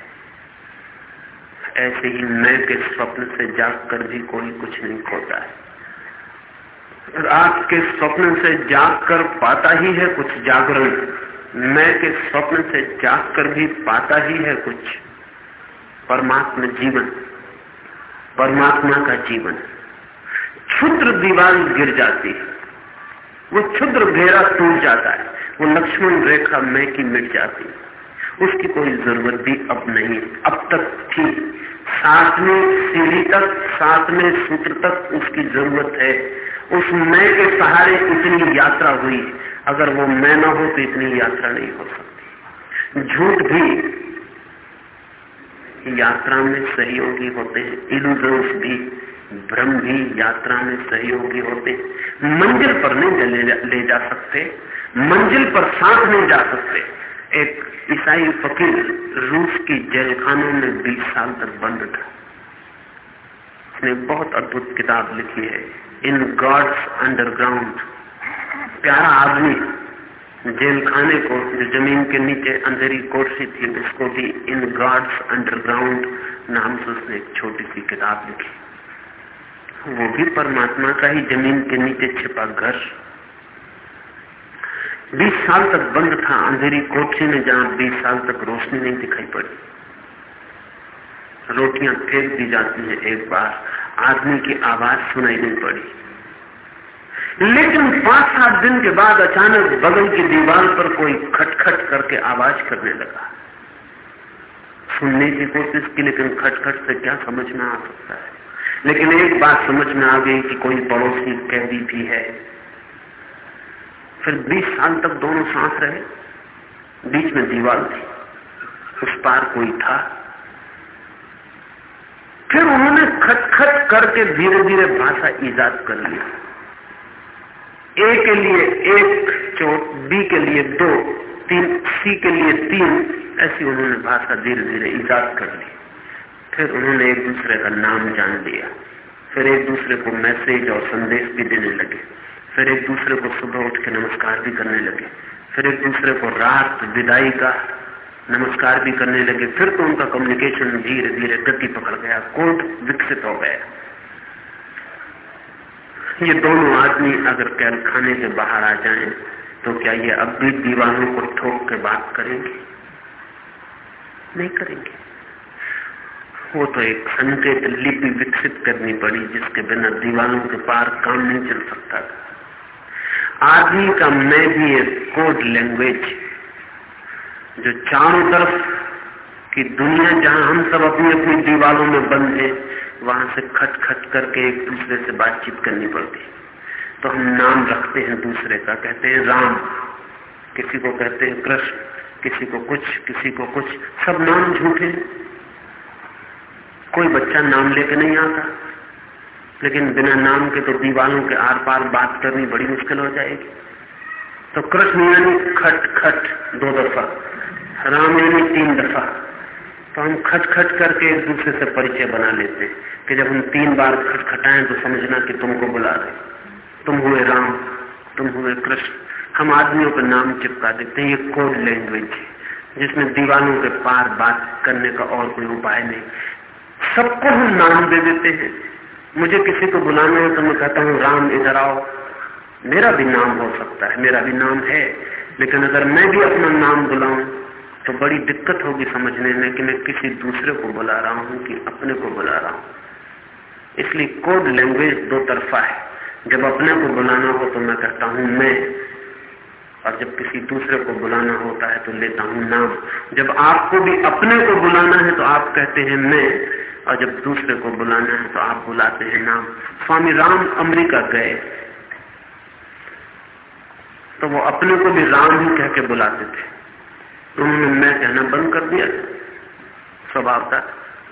ऐसे ही मैं के स्वप्न से जागकर भी कोई कुछ नहीं खोता है। रात के स्वप्न से जागकर पाता ही है कुछ जागरण। मैं के स्वप्न से जागकर भी पाता ही है कुछ परमात्मा जीवन। परमात्मा का जीवन। क्षुद्र दीवार गिर जाती है। वो क्षुद्र घेरा टूट जाता है। वो लक्ष्मण रेखा मैं की मिट जाती उसकी कोई ज़रूरत भी अब नहीं। अब तक थी। सातवें सीढ़ी तक, सातवें सूत्र तक उसकी ज़रूरत है। उस मैं के सहारे इतनी यात्रा हुई। अगर वो मैं ना हो तो इतनी यात्रा नहीं हो सकती। झूठ भी यात्रा में सहयोगी होते हैं इल्यूजन्स भी। भ्रम भी यात्रा में सहयोगी होते मंजिल पर नहीं ले जा, ले जा सकते मंजिल पर साथ नहीं जा सकते। एक ईसाई फकीर रूस की जेल खानों में 20 साल तक बंद था। उसने बहुत अद्भुत किताब लिखी है इन गॉड्स अंडरग्राउंड। प्यारा आदमी जेल खाने को जो ज़मीन के नीचे अंधेरी कोठरी थी उसको भी इन गॉड्स अंडरग्राउंड नाम से उसने एक छोटी सी किताब लिखी। वो भी परमात्मा का ही ज़मीन के नीचे छिपा घर। बीस साल तक बंद था अंधेरी कोठरी में, जहाँ बीस साल तक रोशनी नहीं दिखाई पड़ी। रोटियाँ फेंक दी जाती हैं एक बार, आदमी की आवाज़ सुनाई नहीं पड़ी। लेकिन पाँच सात दिन के बाद अचानक बगल की दीवार पर कोई खटखट करके आवाज़ करने लगा। सुनने की कोशिश की, लेकिन खटखट से क्या समझ में आ सकता है? लेकिन एक बात समझ में आ गई कि कोई पड़ोसी कैदी भी है। फिर 20 साल तक दोनों सांस रहे। बीच में दीवार थी। उस पार कोई था। फिर उन्होंने खटखट करके धीरे धीरे भाषा ईजाद कर लिया ए के लिए एक चोट, बी के लिए दो, तीन, सी के लिए तीन, ऐसी उन्होंने भाषा धीरे धीरे ईजाद कर ली। फिर उन्होंने एक दूसरे का नाम जान लिया। फिर एक दूसरे को मैसेज और संदेश भी देने लगे। फिर एक दूसरे को सुबह उठ के नमस्कार भी करने लगे। फिर एक दूसरे को रात विदाई का नमस्कार भी करने लगे। फिर तो उनका कम्युनिकेशन धीरे धीरे गति पकड़ गया कोड विकसित हो गया। ये दोनों आदमी अगर कैल खाने से बाहर आ जाएँ, तो क्या ये अब भी दीवारों को ठोक के बात करेंगे? नहीं करेंगे। वो तो एक संकेत लिपि विकसित करनी पड़ी, जिसके बिना दीवारों के पार काम नहीं चल सकता था। आदमी का मैं भी एक कोड लैंग्वेज जो चारों तरफ़ की दुनिया जहाँ हम सब अपनी अपनी दीवारों में बंद है, वहाँ से खट खट करके एक दूसरे से बातचीत करनी पड़ती। तो हम नाम रखते हैं दूसरे का, कहते हैं राम। किसी को कहते हैं कृष्ण, किसी को कुछ, किसी को कुछ, सब नाम झूठे। कोई बच्चा नाम लेके नहीं आता। लेकिन बिना नाम के तो दीवालों के आर पार बात करनी बड़ी मुश्किल हो जाएगी। तो कृष्ण यानी खट खट दो दफ़ा, राम यानी तीन दफ़ा। तो हम खट खट करके एक दूसरे से परिचय बना लेते हैं कि जब हम तीन बार खटखटाएँ तो समझना कि तुमको बुला रहे तुम हुए राम, तुम हुए कृष्ण। हम आदमियों का नाम चिपका देते हैं, ये कोड लैंग्वेज है, जिसमें दीवानों के पार बात करने का और कोई उपाय नहीं। सबको हम नाम दे देते हैं। मुझे किसी को बुलाना हो तो मैं कहता हूँ, राम, इधर आओ। मेरा भी नाम हो सकता है, मेरा भी नाम है। लेकिन अगर मैं भी अपना नाम बुलाऊं तो बड़ी दिक्कत होगी समझने में कि मैं किसी दूसरे को बुला रहा हूँ कि अपने को बुला रहा हूँ। इसलिए कोड लैंग्वेज दो तरफा है। जब अपने को बुलाना हो तो मैं कहता हूँ, मैं। और जब किसी दूसरे को बुलाना होता है तो लेता हूँ, नाम। जब आपको भी अपने को बुलाना है तो आप कहते हैं, मैं। और जब दूसरे को बुलाना है तो आप बुलाते हैं नाम। स्वामी राम अमेरिका गए। तो वो अपने को भी राम ही कह के बुलाते थे। उन्होंने मैं कहना बंद कर दिया। स्वभाव था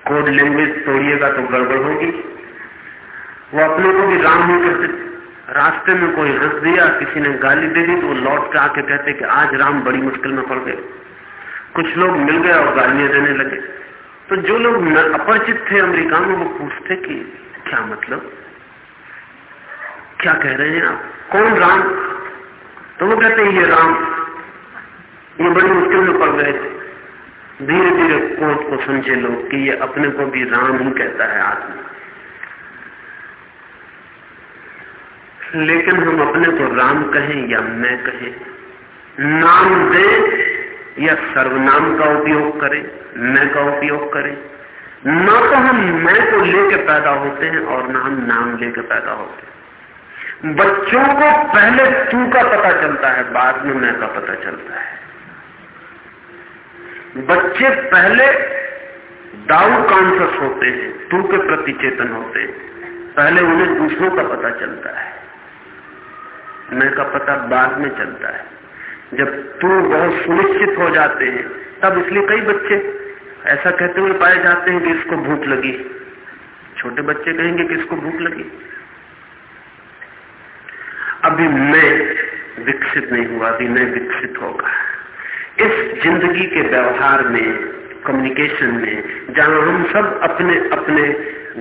कोड लैंग्वेज तोड़िएगा तो गड़बड़ होगी। वो अपने को भी राम ही कहते थे। रास्ते में कोई हंस दिया, किसी ने गाली दे दी तो वो लौट के आके कहते कि आज राम बड़ी मुश्किल में पड़ गए। कुछ लोग मिल गए और गालियाँ देने लगे। तो जो लोग अपरिचित थे अमेरिका में, वो पूछते कि क्या मतलब? क्या कह रहे हैं आप? कौन राम? तो वो कहते हैं, ये राम। ये बड़ी मुश्किल में पड़ गए। थे धीरे धीरे कोट को समझे लोग कि ये अपने को भी राम ही कहता है आदमी। लेकिन हम अपने को राम कहें या मैं कहें? नाम दे या सर्वनाम का उपयोग करें, मैं का उपयोग करें। ना तो हम मैं को लेके पैदा होते हैं और ना हम नाम लेके पैदा होते हैं। बच्चों को पहले तू का पता चलता है, बाद में मैं का पता चलता है। बच्चे पहले दाऊ कॉन्सियस होते हैं, तू के प्रति चेतन होते हैं। पहले उन्हें दूसरों का पता चलता है। मैं का पता बाद में चलता है। जब तू बहुत सुनिश्चित हो जाते हैं, तब इसलिए कई बच्चे ऐसा कहते हुए पाए जाते हैं कि इसको भूख लगी। छोटे बच्चे कहेंगे कि इसको भूख लगी। अभी मैं विकसित नहीं हुआ, अभी मैं विकसित होगा इस ज़िंदगी के व्यवहार में कम्युनिकेशन में, जहाँ हम सब अपने अपने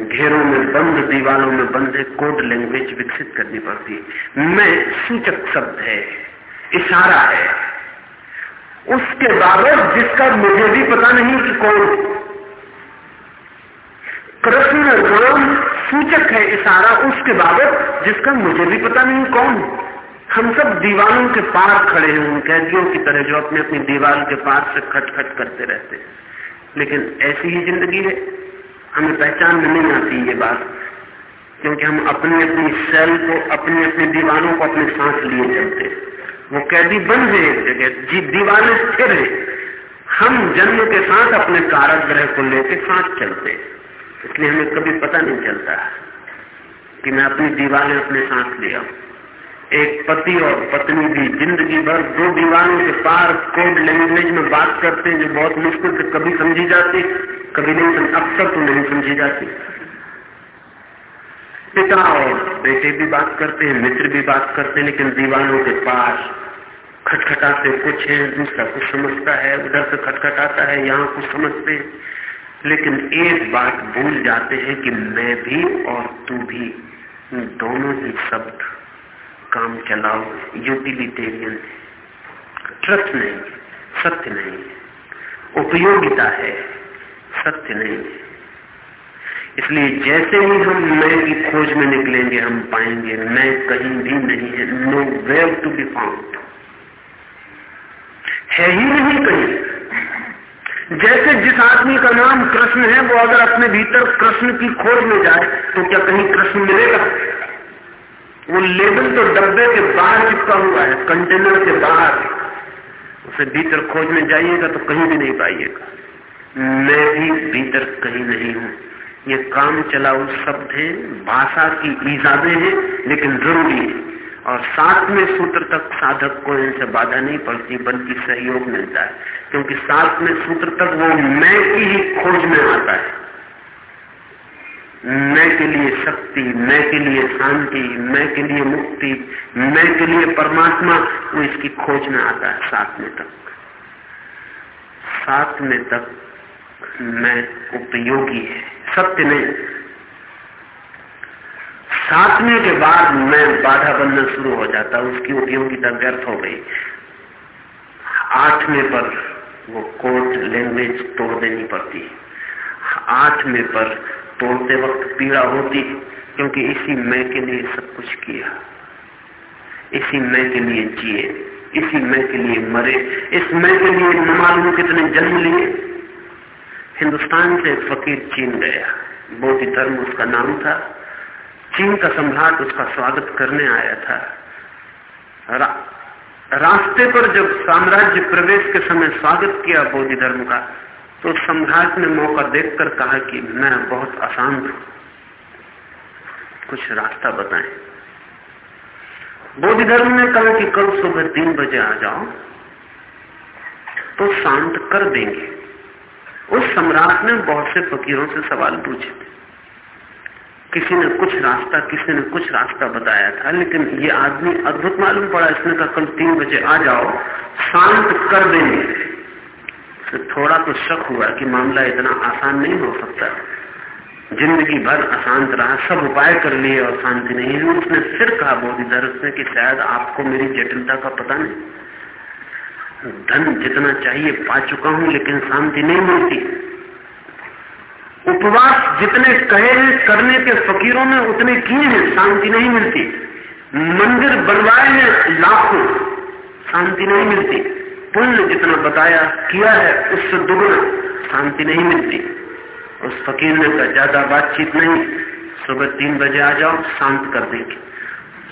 घेरों में बंद, दीवारों में बंद कोड लैंग्वेज विकसित करनी पड़ती मैं सूचक शब्द है। इशारा है। उसके बाबत जिसका मुझे भी पता नहीं कि कौन। कृष्ण राम सूचक है इशारा उसके बाबत जिसका मुझे भी पता नहीं कौन। हम सब दीवारों के पार खड़े हैं, उन कैदियों की तरह जो अपने अपनी दीवार के पार से खटखट करते रहते हैं। लेकिन ऐसी ही ज़िंदगी है। हमें पहचान नहीं आती ये बात, क्योंकि हम अपनी अपनी सेल को, अपने अपनी दीवारों को अपने सांस लिए चलते हैं। वो कैदी बन गए एक जगह, जी दीवाने स्थिर है। हम जन्म के साथ अपने कारक ग्रह को लेकर साथ चलते इसलिए हमें कभी पता नहीं चलता कि मैं अपनी दीवारें अपने साथ लिया एक पति और पत्नी भी ज़िंदगी भर दो दीवारों के पार कोड लैंग्वेज में बात करते हैं, जो बहुत मुश्किल से कभी समझी जाती, कभी नहीं अक्सर तो नहीं समझी जाती। पिता और बेटे भी बात करते हैं, मित्र भी बात करते हैं, लेकिन दीवानों के पास खटखटाते कुछ है, दूसरा कुछ समझता है, उधर से खटखटाता है, यहाँ कुछ समझते हैं। लेकिन एक बात भूल जाते हैं कि मैं भी और तू भी, दोनों ही शब्द, काम चलाओ यूटिलिटेरियन ट्रस्ट नहीं सत्य नहीं उपयोगिता है, सत्य नहीं इसलिए जैसे ही हम मैं की खोज में निकलेंगे, हम पाएँगे मैं कहीं भी नहीं है nowhere to be found है ही नहीं कहीं। जैसे जिस आदमी का नाम कृष्ण है, वो अगर अपने भीतर कृष्ण की खोज में जाए तो क्या कहीं कृष्ण मिलेगा? वो लेबल तो डब्बे के बाहर चिपका हुआ है कंटेनर के बाहर। उसे भीतर खोज में जाइएगा तो कहीं भी नहीं पाइएगा। मैं भी भीतर कहीं नहीं हूँ। ये काम चलाऊ शब्द है भाषा की ईजादे हैं, लेकिन ज़रूरी है। और साथ में सूत्र तक साधक को इनसे बाधा नहीं पड़ती, बल्कि सहयोग मिलता है। क्योंकि साथ में सूत्र तक वो मैं की ही खोज में आता है। मैं के लिए शक्ति, मैं के लिए शांति, मैं के लिए मुक्ति, मैं के लिए परमात्मा, वो इसकी खोज में आता है में तक। में तक मैं उपयोगी है। सत्य नहीं सातवें के बाद मैं बाधा बनना शुरू हो जाता, उसकी उपयोगिता व्यर्थ हो गई। आठवें पर वो कोर्ट लैंग्वेज तोड़ देनी पड़ती। आठवें पर तोड़ते वक्त पीड़ा होती, क्योंकि इसी मैं के लिए सब कुछ किया। इसी मैं के लिए जिए, इसी मैं के लिए मरे, इस मैं के लिए न मालूम कितने जन्म लिए। हिंदुस्तान से फकीर चीन गया। बोधि धर्म उसका नाम था। चीन का सम्राट उसका स्वागत करने आया था। रा, रास्ते पर जब साम्राज्य प्रवेश के समय स्वागत किया बोधि धर्म का तो सम्राट ने मौका देखकर कहा कि मैं बहुत अशांत हूँ। कुछ रास्ता बताएँ। बोधि धर्म ने कहा कि कल सुबह तीन बजे आ जाओ तो शांत कर देंगे। उस सम्राट ने बहुत से फकीरों से सवाल पूछे थे। किसी ने कुछ रास्ता, किसी ने कुछ रास्ता बताया था, लेकिन ये आदमी अद्भुत मालूम पड़ा। इसने कहा, कल तीन बजे आ जाओ, शांत कर देंगे। तो थोड़ा तो शक हुआ कि मामला इतना आसान नहीं हो सकता। ज़िंदगी भर अशांत रहा, सब उपाय कर लिए और शांति नहीं हुई। उसने फिर कहा बोधिधर ने कि शायद आपको मेरी जटिलता का पता नहीं। धन जितना चाहिए पा चुका हूँ, लेकिन शांति नहीं मिलती। उपवास जितने कहे हैं, करने के फकीरों ने उतने किए हैं, शांति नहीं मिलती। मंदिर बनवाए हैं, लाखों, शांति नहीं मिलती। पुण्य जितना बताया, किया है, उससे दुगना, शांति नहीं मिलती। उस फकीर ने कहा, ज़्यादा बातचीत नहीं, सुबह तीन बजे आ जाओ, शांत कर देंगे।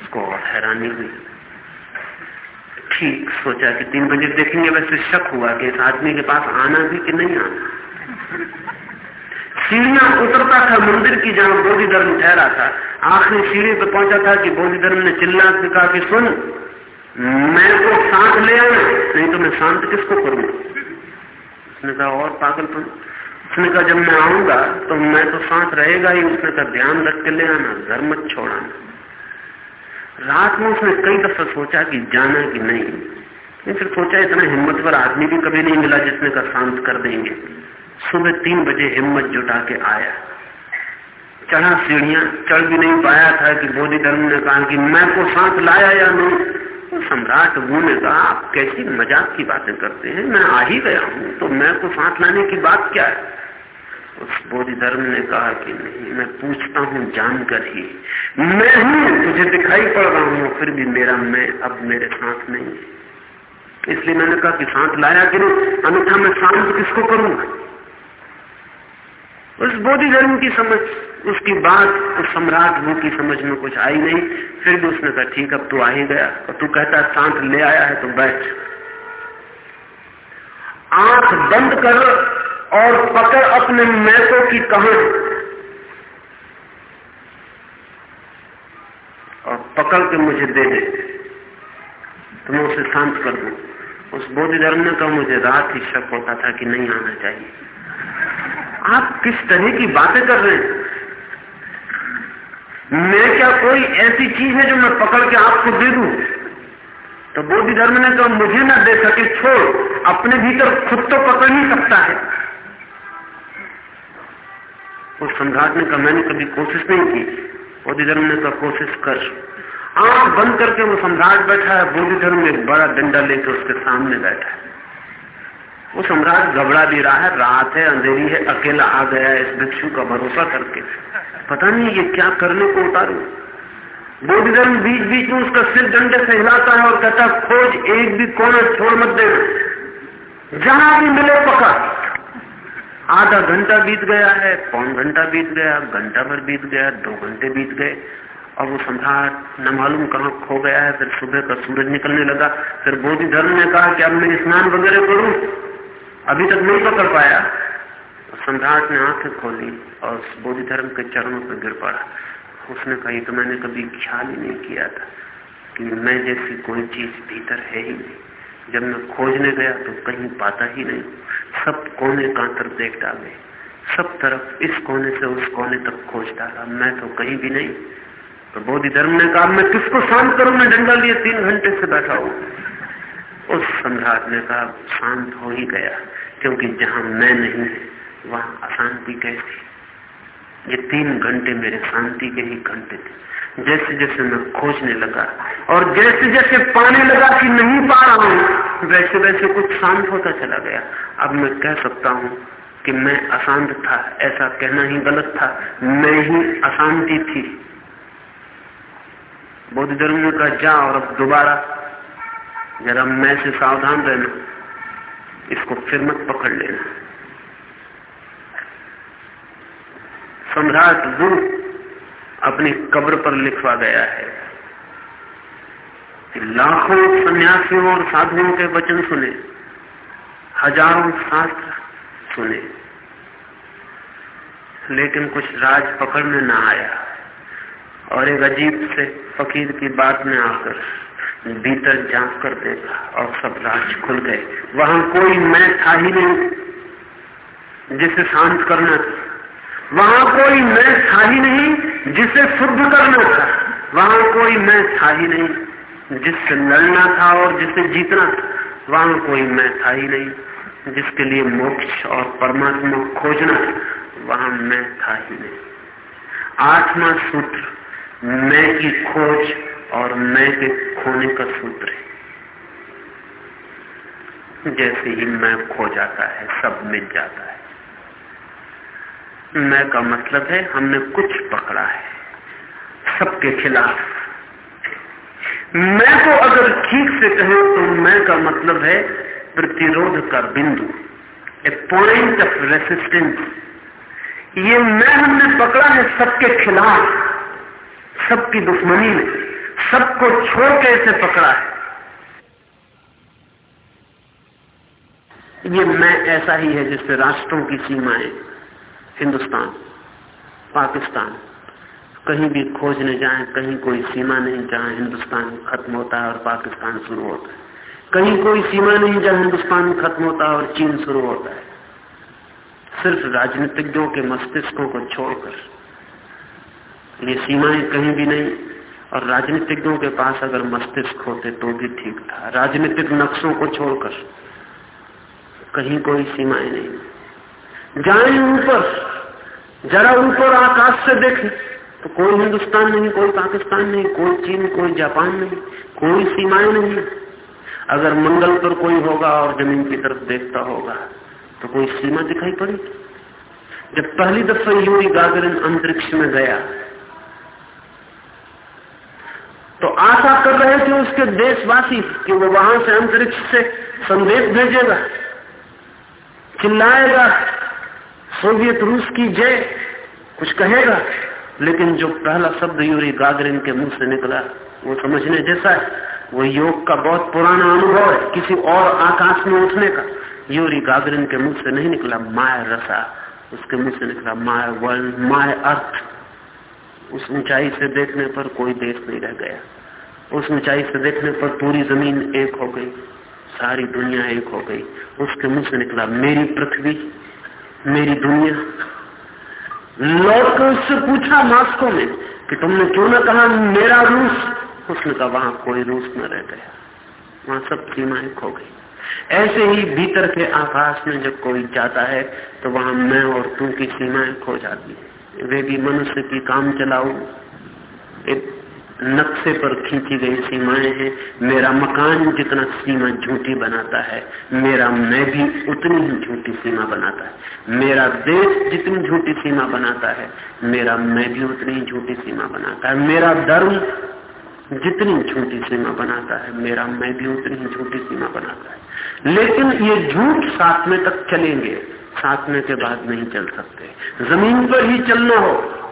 उसको हैरानी हुई। ठीक, सोचा कि तीन बजे देखेंगे, वैसे शक हुआ कि इस आदमी के पास आना भी कि नहीं आना। सीढ़ियाँ उतरता था, मंदिर की जहाँ बोधि धर्म ठहरा था। आखिरी सीढ़ी पे पहुँचा था कि बोधि धर्म ने चिल्ला के कहा कि सुन, मैं तो शांत ले आना नहीं तो मैं शांत किसको करूँगा उसने कहा, और पागलपन? उसने कहा, जब मैं आऊँगा तो मैं तो शांत रहेगा ही, उसने कहा, ध्यान रख के ले आना, घर मत छोड़ाना। रात में उसने कई दफ़ा सोचा कि जाना कि नहीं। फिर सोचा इतना हिम्मतवर आदमी भी कभी नहीं मिला जिसने का शांत कर देंगे। सुबह तीन बजे हिम्मत जुटा के आया। चढ़ा सीढ़ियाँ, चढ़ भी नहीं पाया था कि बोधि धर्म ने कहा कि मैं को साथ लाया या नहीं। तो सम्राट वो ने कहा, आप कैसी मज़ाक की बातें करते हैं? मैं आ ही गया हूँ तो मैं को साथ लाने की बात क्या है? उस बोधि धर्म ने कहा कि नहीं, मैं पूछता हूँ जानकर ही। मैं हूँ, तुझे दिखाई पड़ रहा हूँ, फिर भी मेरा मैं अब मेरे साथ नहीं इसलिए मैंने कहा कि साथ लाया नहीं अन्यथा मैं शांत किसको करूँगा? उस बोधि धर्म की समझ, उसकी बात, उस सम्राट वो की समझ में कुछ आई नहीं। फिर भी उसने कहा, ठीक, अब तू आ ही गया। और तू कहता शांत ले आया है तो बैठ आँख बंद कर और पकड़ अपने मैसों की कहानी और पकड़ के मुझे दे दे। तो मैं उसे शांत कर दू। उस बोधि धर्म कहा मुझे रात ही शक होता था कि नहीं आना चाहिए। आप किस तरह की बातें कर रहे हैं? मैं क्या कोई ऐसी चीज़ है जो मैं पकड़ के आपको दे दू? तो बोधि धर्म ने कहा मुझे ना दे सके, छोड़। अपने भीतर खुद तो पकड़ नहीं सकता है। उस सम्राट ने कहा मैंने कभी कोशिश नहीं की। बोधि धर्म ने कहा कोशिश कर। आँख बंद करके वो सम्राट बैठा है बोधि धर्म एक बड़ा डंडा लेकर उसके सामने बैठा है। वो सम्राट घबरा भी रहा है, रात है, अंधेरी है, अकेला आ गया है इस भिक्षु का भरोसा करके। पता नहीं ये क्या करने को उतारू। बोधिधर्म बीच बीच में उसका सिर डंडे से हिलाता है और कहता खोज एक भी कोना छोड़ मत देना। जहाँ भी मिले पका आधा घंटा बीत गया है, पौन घंटा बीत गया घंटा भर बीत गया, दो घंटे बीत गए। और वो सम्राट न मालूम कहाँ खो गया है, फिर सुबह का सूरज निकलने लगा। फिर बोधि धर्म ने कहा कि अब मैं स्नान वगैरह करूँ। अभी तक नहीं पकड़ पाया। सम्राट ने आँखें खोली और बोधि धर्म के चरणों पर गिर पड़ा। उसने कहा तो मैंने कभी ख्याल ही नहीं किया था कि मैं जैसी कोई चीज़ भीतर है ही नहीं। जब मैं खोजने गया तो कहीं पाता ही नहीं। सब कोने कांतर देख डाले। सब तरफ़ इस कोने से उस कोने तक खोज डाला। मैं तो कहीं भी नहीं। तो बोधि धर्म ने कहा, मैं किसको शांत करूँ? मैं डंडा लिए तीन घंटे से बैठा हूँ। उस सम्राट ने कहा, शांत हो ही गया, क्योंकि जहाँ मैं नहीं है वहाँ अशांति कैसी ये तीन घंटे मेरे शांति के ही घंटे थे। जैसे जैसे मैं खोजने लगा और जैसे जैसे पाने लगा कि नहीं पा रहा हूँ वैसे वैसे कुछ शांत होता चला गया। अब मैं कह सकता हूँ कि मैं अशांत था, ऐसा कहना ही गलत था। मैं ही अशांति थी। बौद्ध धर्म ने कहा जा और अब दोबारा जरा मैं से सावधान रहना, इसको फिर मत पकड़ लेना। सम्राट गुरु अपनी कब्र पर लिखवा गया है। लाखों सन्यासियों और साधुओं के वचन सुने, हज़ारों शास्त्र सुने। लेकिन कुछ राज पकड़ने ना आया और एक अजीब से फकीर की बात में आकर भीतर जाँच कर देखा और सब राज खुल गए। वहाँ कोई मैं था ही नहीं जिसे शांत करना था। वहाँ कोई मैं था ही नहीं जिसे शुद्ध करना था। वहाँ कोई मैं था ही नहीं जिससे लड़ना था और जिसे जीतना, वहाँ कोई मैं था ही नहीं। जिसके लिए मोक्ष और परमात्मा खोजना, वहाँ मैं था ही नहीं। आठवां सूत्र, मैं की खोज और मैं के खोने का सूत्र है। जैसे ही मैं खो जाता है, सब मिट जाता है। मैं का मतलब है हमने कुछ पकड़ा है, सबके खिलाफ मैं को अगर ठीक से कहें तो मैं का मतलब है प्रतिरोध का बिंदु ए पॉइंट ऑफ़ रेसिस्टेंस ये मैं हमने पकड़ा है सबके खिलाफ, सबकी दुश्मनी में, सबको छोड़ के इसे पकड़ा है। ये मैं ऐसा ही है जिससे राष्ट्रों की सीमाएँ, हिंदुस्तान, पाकिस्तान कहीं भी खोजने जाएँ, कहीं कोई सीमा नहीं जहाँ हिंदुस्तान खत्म होता है और पाकिस्तान शुरू होता है। कहीं कोई सीमा नहीं जहाँ हिंदुस्तान खत्म होता है और चीन शुरू होता है। सिर्फ़ राजनीतिज्ञों के मस्तिष्कों को छोड़कर। ये सीमाएँ कहीं भी नहीं, और राजनीतिज्ञों के पास अगर मस्तिष्क होते तो भी ठीक था। राजनीतिक नक्शों को छोड़कर कहीं कोई सीमाएँ नहीं। जाए ऊपर, जरा ऊपर आकाश से देखें। तो कोई हिंदुस्तान नहीं, कोई पाकिस्तान नहीं, कोई चीन, कोई जापान नहीं, कोई सीमाएँ नहीं। अगर मंगल पर कोई होगा और ज़मीन की तरफ़ देखता होगा तो कोई सीमा दिखाई पड़ी? जब पहली दफ़ा यूरी गागरिन अंतरिक्ष में गया तो आशा कर रहे थे उसके देशवासी कि वो वहाँ से अंतरिक्ष से संदेश भेजेगा, चिल्लाएगा, सोवियत रूस की जय, कुछ कहेगा। लेकिन जो पहला शब्द यूरी गागरिन के मुँह से निकला, वो समझने जैसा है। वो योग का बहुत पुराना अनुभव है, किसी और आकाश में उठने का। यूरी गागरिन के मुँह से नहीं निकला, माय रसा। उसके मुँह से निकला, माय वर्ल्ड माय अर्थ। उस ऊंचाई से देखने पर कोई देश नहीं रह गया। उस ऊंचाई से देखने पर पूरी ज़मीन एक हो गई, सारी दुनिया एक हो गई। उसके मुँह से निकला, मेरी पृथ्वी, मेरी दुनिया। लौट कर उससे पूछा मास्को में कि तुमने क्यों ना कहा मेरा रूस? उसने कहा, वहाँ कोई रूस न रह गया। वहाँ सब सीमाएँ खो गई। ऐसे ही भीतर के आकाश में जब कोई जाता है तो वहाँ मैं और तू की सीमाएँ खो जाती है। वे भी मनुष्य की काम चलाऊ। एक नक्शे पर खींची गई सीमाएँ हैं। मेरा मकान जितना सीमा झूठी बनाता है, मेरा मैं भी उतनी ही झूठी सीमा बनाता है। मेरा देश जितनी झूठी सीमा बनाता है, मेरा मैं भी उतनी ही झूठी सीमा बनाता है। मेरा धर्म जितनी झूठी सीमा बनाता है, मेरा मैं भी उतनी ही झूठी सीमा बनाता है। लेकिन ये झूठ में तक चलेंगे में के बाद नहीं चल सकते। ज़मीन पर ही चलना हो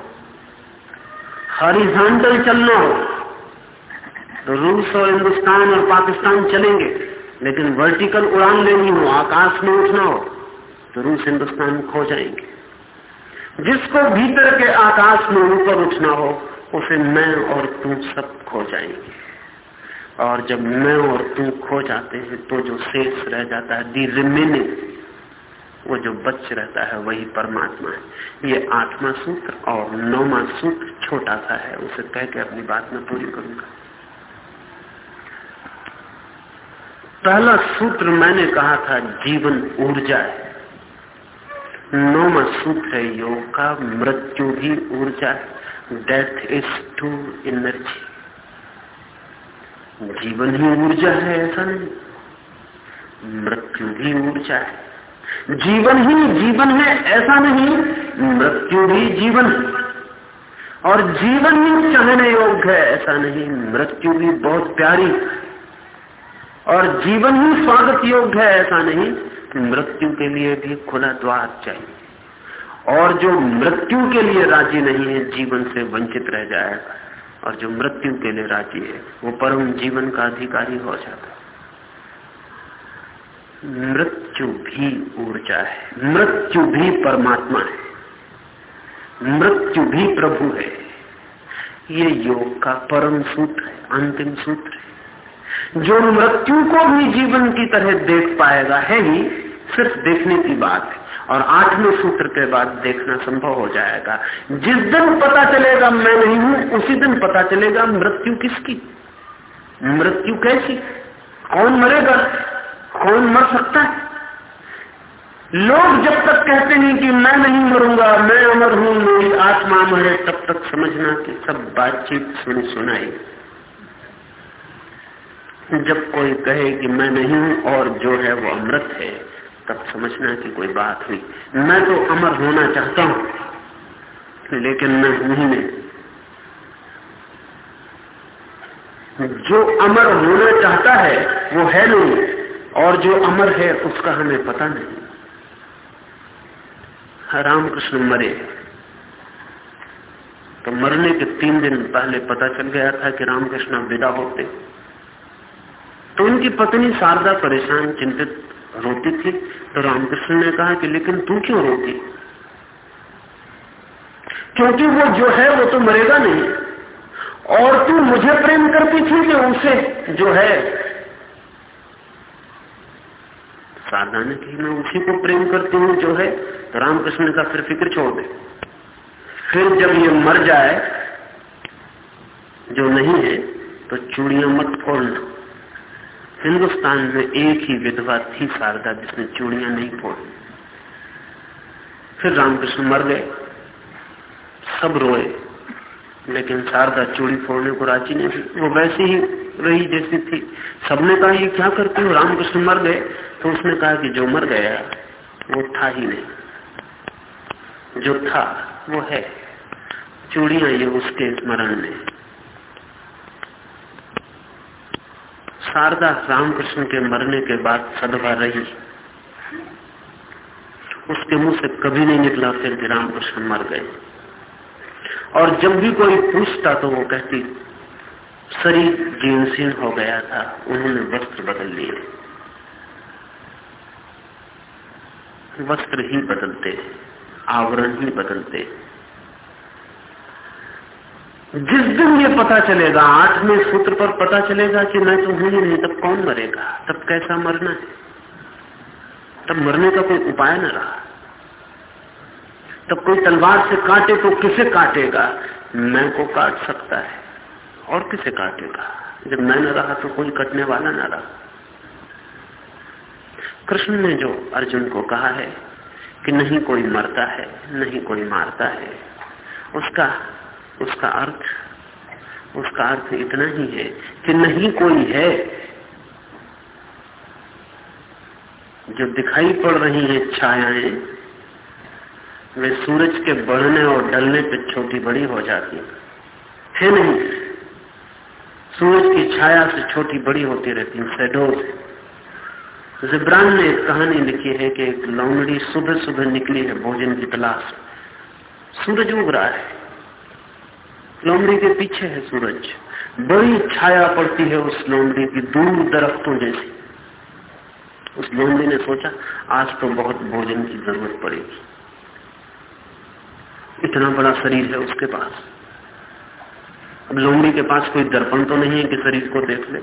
हॉरिजॉन्टल चलना हो तो रूस और हिंदुस्तान और पाकिस्तान चलेंगे, लेकिन वर्टिकल उड़ान लेनी हो, आकाश में उठना हो तो रूस, हिंदुस्तान खो जाएँगे। जिसको भीतर के आकाश में ऊपर उठना हो, उसे मैं और तू सब खो जाएँगे। और जब मैं और तू खो जाते हैं तो जो शेष रह जाता है, दी रिमेनिंग। वो जो बच रहता है वही परमात्मा है। ये आठवां सूत्र और नौवा सूत्र छोटा सा है, उसे कह के अपनी बात में पूरी करूँगा। पहला सूत्र मैंने कहा था, जीवन ऊर्जा है। नौवा सूत्र है, योग का मृत्यु भी ऊर्जा है। डेथ इज़ टू एनर्जी जीवन ही ऊर्जा है, ऐसा नहीं। मृत्यु भी ऊर्जा है। जीवन ही जीवन है, ऐसा नहीं, मृत्यु भी जीवन और जीवन ही चाहने योग्य है, ऐसा नहीं, मृत्यु भी बहुत प्यारी और जीवन ही स्वागत योग्य है, ऐसा नहीं, मृत्यु के लिए भी खुला द्वार चाहिए। और जो मृत्यु के लिए राज़ी नहीं है, जीवन से वंचित रह जाएगा। और जो मृत्यु के लिए राज़ी है, वो परम जीवन का अधिकारी हो जाता है। मृत्यु भी ऊर्जा है। मृत्यु भी परमात्मा है। मृत्यु भी प्रभु है। ये योग का परम सूत्र है, अंतिम सूत्र है। जो मृत्यु को भी जीवन की तरह देख पाएगा है ही, सिर्फ़ देखने की बात है। और आठवें सूत्र के बाद देखना संभव हो जाएगा। जिस दिन पता चलेगा मैं नहीं हूँ, उसी दिन पता चलेगा मृत्यु किसकी? मृत्यु कैसी? कौन मरेगा? कौन मर सकता है? लोग जब तक कहते हैं कि मैं नहीं मरूँगा, मैं अमर हूँ, मेरी आत्मा मरे, तब तक समझना कि सब बातचीत सुन सुनाई। जब कोई कहे कि मैं नहीं हूँ और जो है वो अमृत है, तब समझना कि कोई बात हुई मैं तो अमर होना चाहता हूँ, लेकिन मैं हूँ ही नहीं। जो अमर होना चाहता है, वो है नहीं। और जो अमर है, उसका हमें पता नहीं। रामकृष्ण मरे। तो मरने के तीन दिन पहले पता चल गया था कि रामकृष्ण विदा होते। तो उनकी पत्नी शारदा परेशान, चिंतित, रोती थी। तो रामकृष्ण ने कहा कि लेकिन तू क्यों रोती? क्योंकि वो जो है, वो तो मरेगा नहीं। और तू मुझे प्रेम करती थी कि उसे जो है सारदा ने कही मैं उसी को प्रेम करती हूँ जो है तो रामकृष्ण का फिर फ़िक्र छोड़ दे। फिर जब ये मर जाए, जो नहीं है तो चूड़िया मत फोड़ना हिंदुस्तान में एक ही विधवा थी शारदा जिसने चूड़िया नहीं फोड़ी फिर रामकृष्ण मर गए, सब रोए, लेकिन शारदा चूड़ी फोड़ने को राज़ी नहीं थी। वो वैसी ही रही जैसी थी। सबने कहा, ये क्या करती हो? रामकृष्ण मर गए तो उसने कहा कि जो मर गया, वो था ही नहीं। जो था, वो है। चूड़िया ये उसके स्मरण में। शारदा रामकृष्ण के मरने के बाद सदभा रही। उसके मुँह से कभी नहीं निकला, फिर कि रामकृष्ण मर गए। और जब भी कोई पूछता तो वो कहती, शरीर जीवनशील हो गया था, उन्होंने वस्त्र बदल लिए। वस्त्र ही बदलते, आवरण ही बदलते। जिस दिन ये पता चलेगा, आठवें सूत्र पर पता चलेगा कि मैं तो हूँ ही नहीं, तब कौन मरेगा? तब कैसा मरना है? तब मरने का कोई उपाय न रहा। तब कोई तलवार से काटे तो किसे काटेगा? मैं को काट सकता है, और किसे काटेगा? जब मैं न रहा तो कोई कटने वाला ना रहा। कृष्ण ने जो अर्जुन को कहा है कि नहीं कोई मरता है, नहीं कोई मारता है, उसका उसका अर्थ उसका अर्थ इतना ही है कि नहीं कोई है जो दिखाई पड़ रही है छायाएँ, वे सूरज के बढ़ने और डलने पे छोटी बड़ी हो जाती है। नहीं, सूरज की छाया से छोटी बड़ी होती रहती है शेडोज जिब्रान ने एक कहानी लिखी है कि एक लौंगड़ी सुबह सुबह निकली है भोजन की तलाश सूरज उग रहा है। लोमड़ी के पीछे है सूरज। बड़ी छाया पड़ती है उस लोमड़ी की दूर दरख्तों जैसी। उस लोमड़ी ने सोचा, आज तो बहुत भोजन की ज़रूरत पड़ेगी। इतना बड़ा शरीर है उसके पास। अब लोमड़ी के पास कोई दर्पण तो नहीं है कि शरीर को देख ले।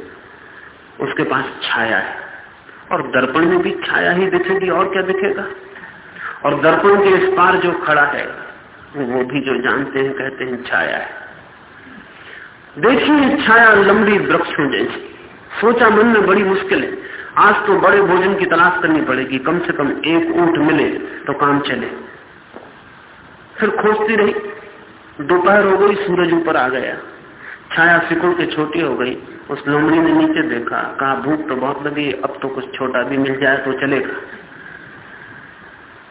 उसके पास छाया है। और दर्पण में भी छाया ही दिखेगी, और क्या दिखेगा? और दर्पण के इस पार जो खड़ा है, वो भी जो जानते हैं, कहते हैं छाया है। देखिए, छाया लंबी वृक्षों जैसी। सोचा मन में बड़ी मुश्किल है। आज तो बड़े भोजन की तलाश करनी पड़ेगी। कम से कम एक ऊँट मिले तो काम चले। फिर खोजती रही। दोपहर हो गई, सूरज ऊपर आ गया। छाया सिकुड़ के छोटी हो गई। उस लोमड़ी ने नीचे देखा, कहा, भूख तो बहुत लगी, अब तो कुछ छोटा भी मिल जाए तो चलेगा।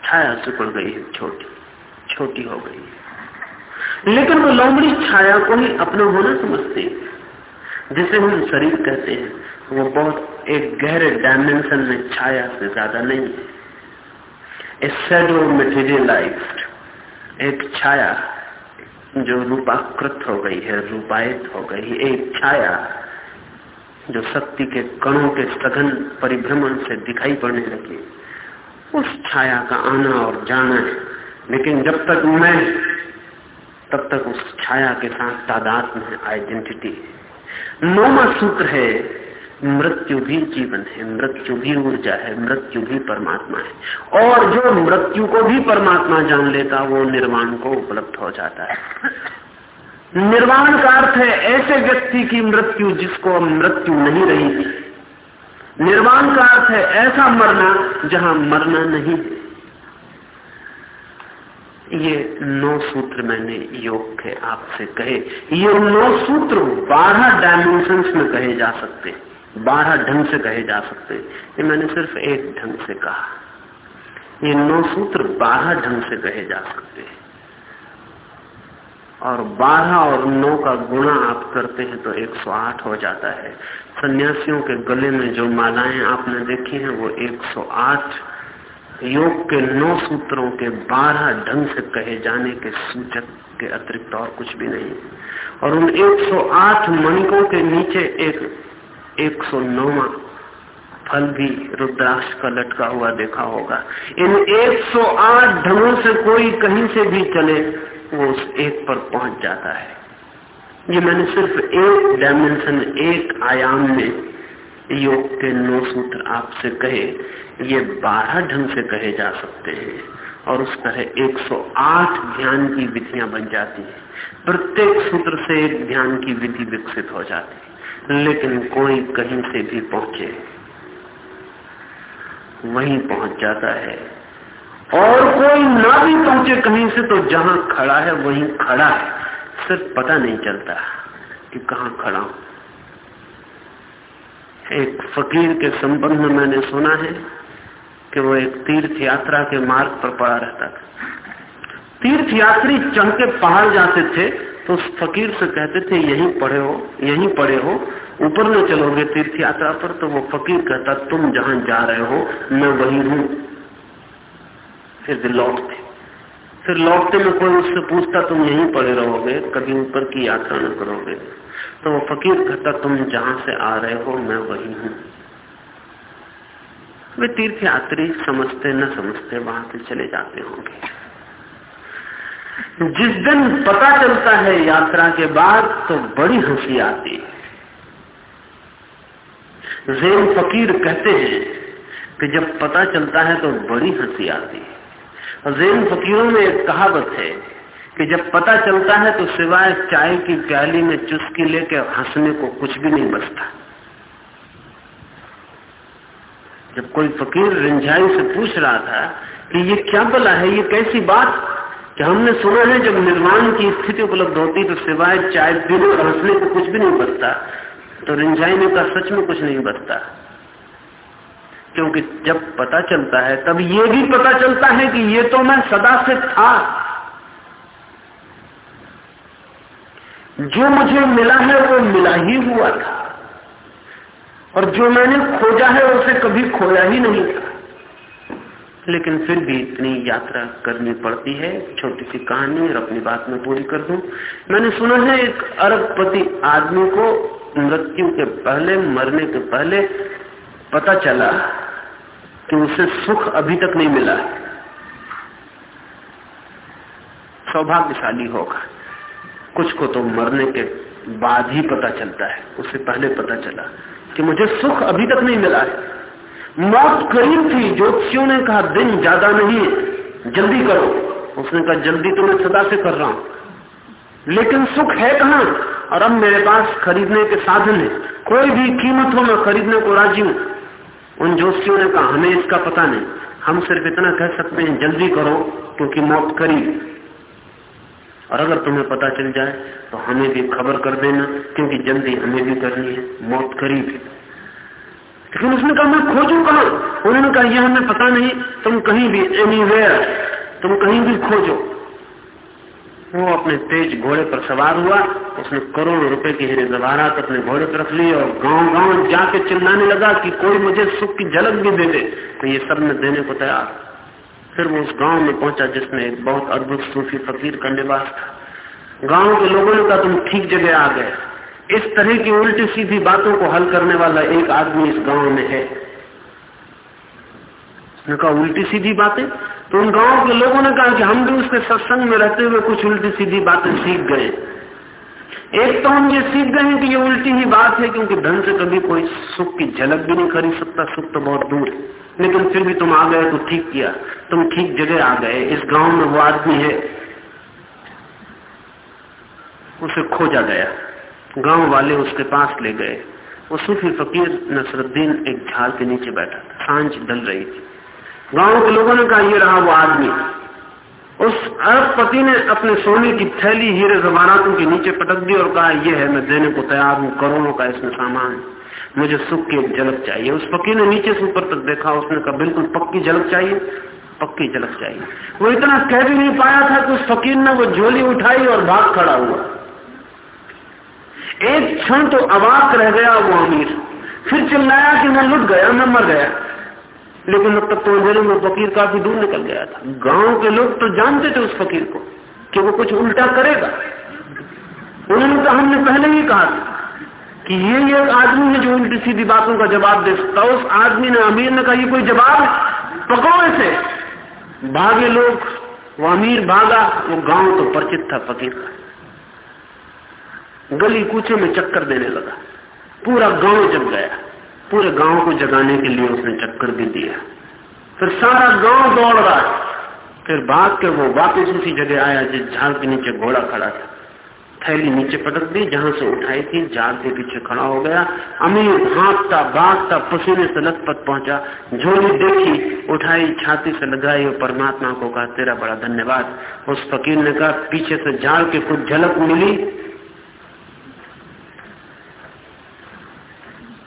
छाया सिकुड़ गई, छोटी छोटी हो गई। लेकिन वो लोमड़ी छाया को ही अपना होना समझते जिसे हम शरीर कहते हैं, वो बहुत एक गहरे डायमेंशन में छाया से ज़्यादा नहीं है। मटेरियलाइज्ड एक छाया। जो रूपाकृत हो गई है, रूपायित हो गई, एक छाया जो शक्ति के कणों के सघन परिभ्रमण से दिखाई पड़ने लगी। उस छाया का आना और जाना है। लेकिन जब तक मैं, तब तक उस छाया के साथ तादाद में आइडेंटिटी नौवा सूत्र है मृत्यु भी जीवन है, मृत्यु भी ऊर्जा है, मृत्यु भी परमात्मा है। और जो मृत्यु को भी परमात्मा जान लेता, वो निर्वाण को उपलब्ध हो जाता है। निर्वाण का अर्थ है ऐसे व्यक्ति की मृत्यु जिसको मृत्यु नहीं रही। निर्वाण का अर्थ है ऐसा मरना जहाँ मरना नहीं है। ये नौ सूत्र मैंने योग के आपसे कहे। ये नौ सूत्र बारह डायमेंशन में कहे जा सकते बारह ढंग से कहे जा सकते। ये मैंने सिर्फ़ एक ढंग से कहा। ये नौ सूत्र बारह ढंग से कहे जा सकते हैं। और बारह और नौ का गुणा आप करते हैं तो 108 हो जाता है। सन्यासियों के गले में जो मालाएँ आपने देखी हैं, वो 108 योग के नौ सूत्रों के बारह ढंग से कहे जाने के सूचक के अतिरिक्त और कुछ भी नहीं। और उन 108 मणिकों के नीचे एक 109 फल भी रुद्राक्ष का लटका हुआ देखा होगा। इन 108 ढंगों से कोई कहीं से भी चले, वो उस एक पर पहुँच जाता है। ये मैंने सिर्फ़ एक डायमेंशन एक आयाम में योग के नौ सूत्र आपसे कहे। ये बारह ढंग से कहे जा सकते हैं और उस तरह 108 ध्यान की विधियाँ बन जाती है। प्रत्येक सूत्र से एक ध्यान की विधि विकसित हो जाती है। लेकिन कोई कहीं से भी पहुँचे, वहीं पहुँच जाता है। और कोई ना भी पहुँचे कहीं से तो जहाँ खड़ा है, वहीं खड़ा है। सिर्फ़ पता नहीं चलता कि कहा खड़ा हूँ। एक फकीर के संबंध में मैंने सुना है कि वो एक तीर्थ यात्रा के मार्ग पर पड़ा रहता था। तीर्थ यात्री चढ़ के पहाड़ जाते थे तो फकीर से कहते थे, यहीं पढ़े हो, यहीं पढ़े हो, ऊपर न चलोगे तीर्थ यात्रा पर। तो वो फकीर कहता, तुम जहाँ जा रहे हो, मैं वही हूँ। फिर लौटते। फिर लौटते में कोई उससे पूछता, तुम यहीं पड़े रहोगे, कभी ऊपर की यात्रा न करोगे? तो वो फकीर कहता, तुम जहाँ से आ रहे हो, मैं वही हूँ। वे तीर्थ यात्री समझते न समझते वहाँ से चले जाते होंगे। जिस दिन पता चलता है यात्रा के बाद तो बड़ी हँसी आती है। जैन फकीर कहते हैं कि जब पता चलता है तो बड़ी हँसी आती है। जैन फकीरों में एक कहावत है कि जब पता चलता है तो सिवाय चाय की प्याली में चुस्की लेके हंसने को कुछ भी नहीं बचता। जब कोई फकीर रिंझाई से पूछ रहा था कि ये क्या बला है, ये कैसी बात? कि हमने सुना है जब निर्माण की स्थिति उपलब्ध होती तो सिवाय चाय पीने और हंसने को कुछ भी नहीं बचता। तो रिंझाइने का सच में कुछ नहीं बचता। क्योंकि जब पता चलता है, तब ये भी पता चलता है कि ये तो मैं सदा से था। जो मुझे मिला है, वो मिला ही हुआ था। और जो मैंने खोजा है, उसे कभी खोया ही नहीं था। लेकिन फिर भी इतनी यात्रा करनी पड़ती है। छोटी सी कहानी और अपनी बात में पूरी कर दूँ। मैंने सुना है एक अरबपति आदमी को मृत्यु के पहले, मरने के पहले पता चला कि उसे सुख अभी तक नहीं मिला सौभाग्यशाली होगा। कुछ को तो मरने के बाद ही पता चलता है। उससे पहले पता चला कि मुझे सुख अभी तक नहीं मिला है। मौत करीब थी, ज्योतिषियों ने कहा, दिन ज़्यादा नहीं, जल्दी करो। उसने कहा, जल्दी तो मैं सदा से कर रहा हूँ। लेकिन सुख है कहाँ? और अब मेरे पास खरीदने के साधन है। कोई भी कीमत हो, मैं खरीदने को राज़ी हूँ। उन ज्योतिषियों ने कहा, हमें इसका पता नहीं। हम सिर्फ़ इतना कह सकते हैं, जल्दी करो, क्योंकि मौत करीब। और अगर तुम्हें पता चल जाए तो हमें भी खबर कर देना, क्योंकि जल्दी हमें भी करनी है। मौत करीब है। लेकिन उसने कहा, मैं खोजू कहा? उन्होंने कहा, यह हमें पता नहीं, तुम कहीं भी एनी तुम कहीं भी खोजो। वो अपने तेज घोड़े पर सवार हुआ, उसने करोड़ों रुपए की हीरे जवाहरात अपने घोड़े पर रख ली और गाँव गाँव जाके चिल्लाने लगा कि कोई मुझे सुख की झलक भी दे दे। तो ये सब में देने को तैयार। फिर वो उस गाँव में पहुँचा जिसमें एक बहुत अद्भुत सूफी फकीर का निवास था। गाँव के लोगों ने कहा, तुम ठीक जगह आ गए। इस तरह की उल्टी सीधी बातों को हल करने वाला एक आदमी इस गाँव में है। कहा, उल्टी सीधी बातें? तो उन गाँव के लोगों ने कहा कि हम भी उसके सत्संग में रहते हुए कुछ उल्टी सीधी बातें सीख गए। एक तो हम ये सीख गए कि ये उल्टी ही बात है, क्योंकि धन से कभी कोई सुख की झलक भी नहीं खरीद सकता, सुख तो बहुत दूर है। लेकिन फिर भी तुम आ गए तो ठीक किया। तुम ठीक जगह आ गए, इस गाँव में वो आदमी है, उसे खोजा गया। गाँव वाले उसके पास ले गए। वो सूफी फकीर नसरुद्दीन एक झाड़ के नीचे बैठा था। साँझ डल रही थी। गाँव के लोगों ने कहा, ये रहा वो आदमी। उस अरबपति ने अपने सोने की थैली हीरे जमानातों के नीचे पटक दी और कहा यह है, मैं देने को तैयार हूँ, करोड़ों का इसमें सामान। मुझे सुख की एक झलक चाहिए। उस फकीर ने नीचे से ऊपर तक देखा, उसने कहा, बिल्कुल पक्की झलक चाहिए, पक्की झलक चाहिए। वो इतना कह भी नहीं पाया था कि उस फकीर ने वो झोली उठाई और भाग खड़ा हुआ। एक क्षण तो अवाक रह गया वो अमीर। फिर चिल्लाया कि मैं लुट गया, मैं मर गया। लेकिन अब तक तो अंधेरे में फकीर काफ़ी दूर निकल गया था। गाँव के लोग तो जानते थे उस फकीर को कि वो कुछ उल्टा करेगा। उन्होंने तो हमने पहले ही कहा था कि ये एक आदमी है जो उल्टी सीधी बातों का जवाब दे सकता उस आदमी ने अमीर ने कहा, ये कोई जवाब पको ऐसे भागे लोग, वो अमीर भागा, वो गाँव तो परिचित था फकीर का। गली कूचे में चक्कर देने लगा। पूरा गाँव जग गया। पूरे गाँव को जगाने के लिए उसने चक्कर भी दिया। फिर सारा गाँव दौड़ रहा फिर भाग के वो वापस उसी जगह आया जिस झाड़ के नीचे घोड़ा खड़ा था। थैली नीचे पटक दी, जहाँ से उठाई थी झाड़ के पीछे खड़ा हो गया। अमीर भागता भागता, पसीने से लथपथ पहुँचा। झोली देखी, उठाई, छाती से लगाई और परमात्मा को कहा, तेरा बड़ा धन्यवाद। उस फकीर ने कहा, पीछे से झाड़ के कुछ झलक मिली?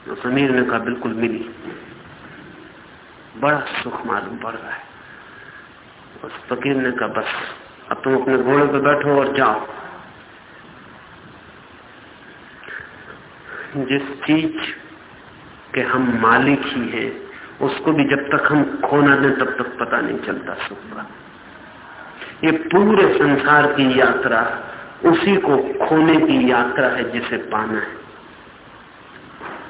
तो समीर ने कहा, बिल्कुल मिली। बड़ा सुख मालूम पड़ रहा है। उस फकीर ने कहा, बस, अब तुम अपने घोड़े पे बैठो और जाओ। जिस चीज़ के हम मालिक ही हैं, उसको भी जब तक हम खोना दें, तब तक पता नहीं चलता सुख का। ये पूरे संसार की यात्रा उसी को खोने की यात्रा है जिसे पाना है।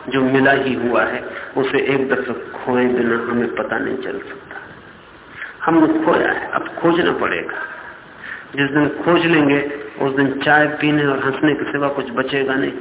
जो मिला ही हुआ है, उसे एक दफे खोए बिना हमें पता नहीं चल सकता। हमने खोया है, अब खोजना पड़ेगा। जिस दिन खोज लेंगे, उस दिन चाय पीने और हंसने के सिवा कुछ बचेगा नहीं।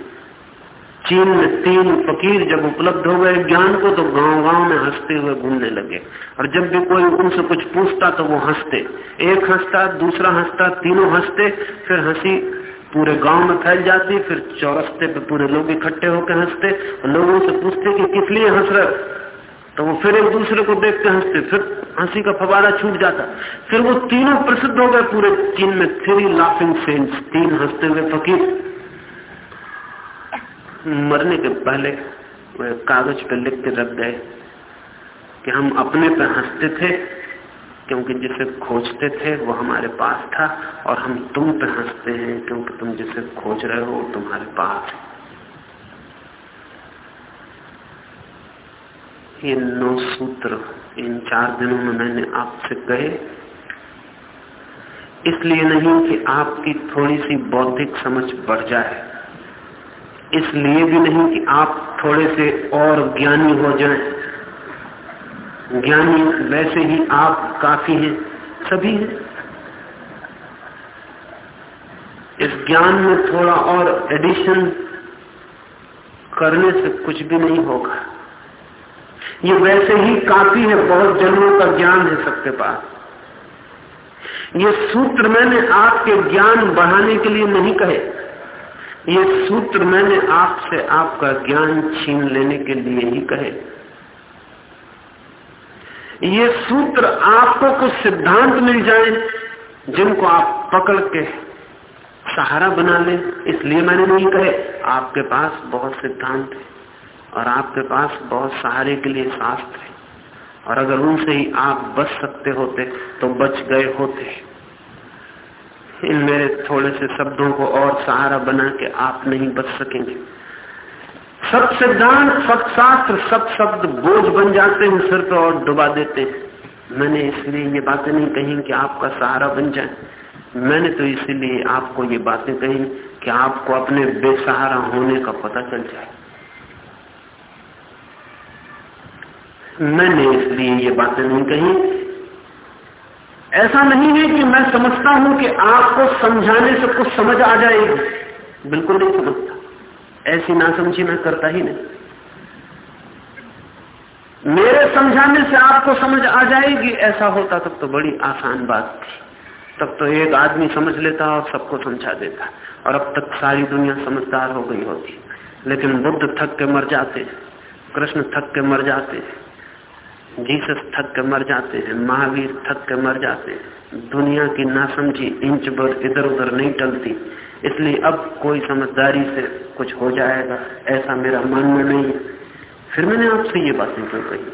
चीन में तीन फकीर जब उपलब्ध हो गए, ज्ञान को तो गाँव गाँव में हँसते हुए घूमने लगे। और जब भी कोई उनसे कुछ पूछता तो वो हँसते। एक हंसता, दूसरा हंसता, तीनों हँसते, फिर हँसी पूरे गाँव में फैल जाती फिर चौरस्ते पे पूरे लोग इकट्ठे होकर हँसते लोगों से पूछते कि किस लिए हंस रहे तो वो फिर एक दूसरे को देख के हँसते फिर हँसी का फवारा छूट जाता फिर वो तीनों प्रसिद्ध हो गए पूरे चीन में। थ्री लाफिंग सेंट्स तीन हँसते हुए फकीर। मरने के पहले कागज़ पे लिख के रख गए कि हम अपने पे हँसते थे क्योंकि जिसे खोजते थे वो हमारे पास था और हम तुम पे हँसते हैं क्योंकि तुम जिसे खोज रहे हो तुम्हारे पास ये नौ सूत्र, इन चार दिनों में मैंने आपसे कहे। इसलिए नहीं कि आपकी थोड़ी सी बौद्धिक समझ बढ़ जाए। इसलिए भी नहीं कि आप थोड़े से और ज्ञानी हो जाएँ। ज्ञानी वैसे ही आप काफ़ी हैं, सभी हैं। इस ज्ञान में थोड़ा और एडिशन करने से कुछ भी नहीं होगा। ये वैसे ही काफ़ी है, बहुत जन्मों का ज्ञान है सबके पास। ये सूत्र मैंने आपके ज्ञान बढ़ाने के लिए नहीं कहे। ये सूत्र मैंने आपसे आपका ज्ञान छीन लेने के लिए ही कहे। ये सूत्र आपको कुछ सिद्धांत मिल जाए जिनको आप पकड़ के सहारा बना लें। इसलिए मैंने नहीं कहे, आपके पास बहुत सिद्धांत है और आपके पास बहुत सहारे के लिए शास्त्र है। और अगर उनसे ही आप बच सकते होते तो बच गए होते। इन मेरे थोड़े से शब्दों को और सहारा बना के आप नहीं बच सकेंगे। सब सिद्धांत, सब शास्त्र, सब शब्द बोझ बन जाते हैं सिर पर और डुबा देते हैं। मैंने इसलिए ये बातें नहीं कही कि आपका सहारा बन जाए। मैंने तो इसीलिए आपको ये बातें कही कि आपको अपने बेसहारा होने का पता चल जाए। मैंने इसलिए ये बातें नहीं कही। ऐसा नहीं है कि मैं समझता हूँ कि आपको समझाने से कुछ समझ आ जाएगी। बिल्कुल नहीं समझता। ऐसी ना समझी मैं करता ही नहीं। मेरे समझाने से आपको समझ आ जाएगी, ऐसा होता तब तो बड़ी आसान बात थी। तब तो एक आदमी समझ लेता और सबको समझा देता। और अब तक सारी दुनिया समझदार हो गई होती। लेकिन बुद्ध थक के मर जाते कृष्ण थक के मर जाते जीसस थक के मर जाते हैं, महावीर थक के मर जाते हैं। दुनिया की नासमझी इंच भर इधर उधर नहीं टलती। इसलिए अब कोई समझदारी से कुछ हो जाएगा, ऐसा मेरा मन में नहीं है। फिर मैंने आपसे ये बातें क्यों कही?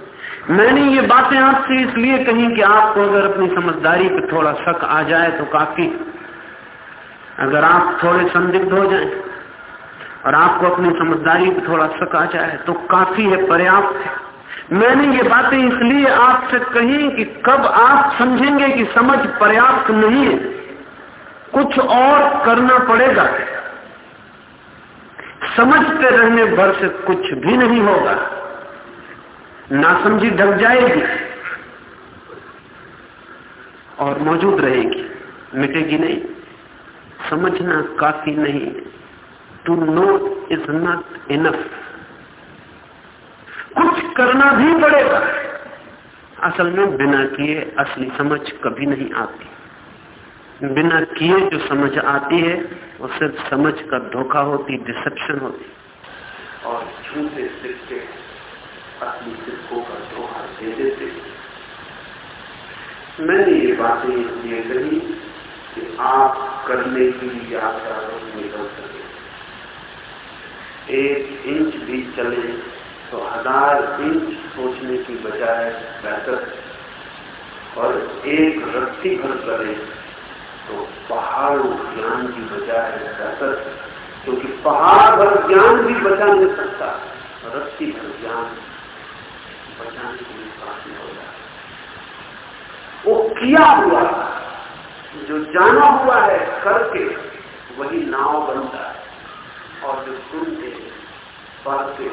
मैंने ये बातें आपसे इसलिए कही कि आपको अगर अपनी समझदारी पे थोड़ा शक आ जाए तो काफ़ी, अगर आप थोड़े संदिग्ध हो जाए और आपको अपनी समझदारी पे थोड़ा शक आ जाए तो काफ़ी है, पर्याप्त मैंने ये बातें इसलिए आपसे कही कि कब आप समझेंगे कि समझ पर्याप्त नहीं है। कुछ और करना पड़ेगा। समझते रहने भर से कुछ भी नहीं होगा। नासमझी ढक जाएगी और मौजूद रहेगी। मिटेगी नहीं। समझना काफ़ी नहीं। To know is not enough कुछ करना भी पड़ेगा। असल में बिना किए असली समझ कभी नहीं आती। बिना किए जो समझ आती है वो सिर्फ़ समझ का धोखा होती डिसेप्शन होती। और झूठे सिक्के असली सिक्कों का धोखा दे देते मैंने ये बातें इसलिए कही कि आप करने की यात्रा निकल सके एक इंच भी चले तो हज़ार इंच सोचने की बजाय बेहतर। और एक रस्सी भर करे तो पहाड़ों ज्ञान की बजाय बेहतर क्योंकि पहाड़ भर ज्ञान भी बचा नहीं सकता। रस्सी भर ज्ञान बचाने के लिए काफ़ी हो जाए वो किया हुआ, जो जाना हुआ है, करके वही नाव बनता है। और जो सुन के पढ़ के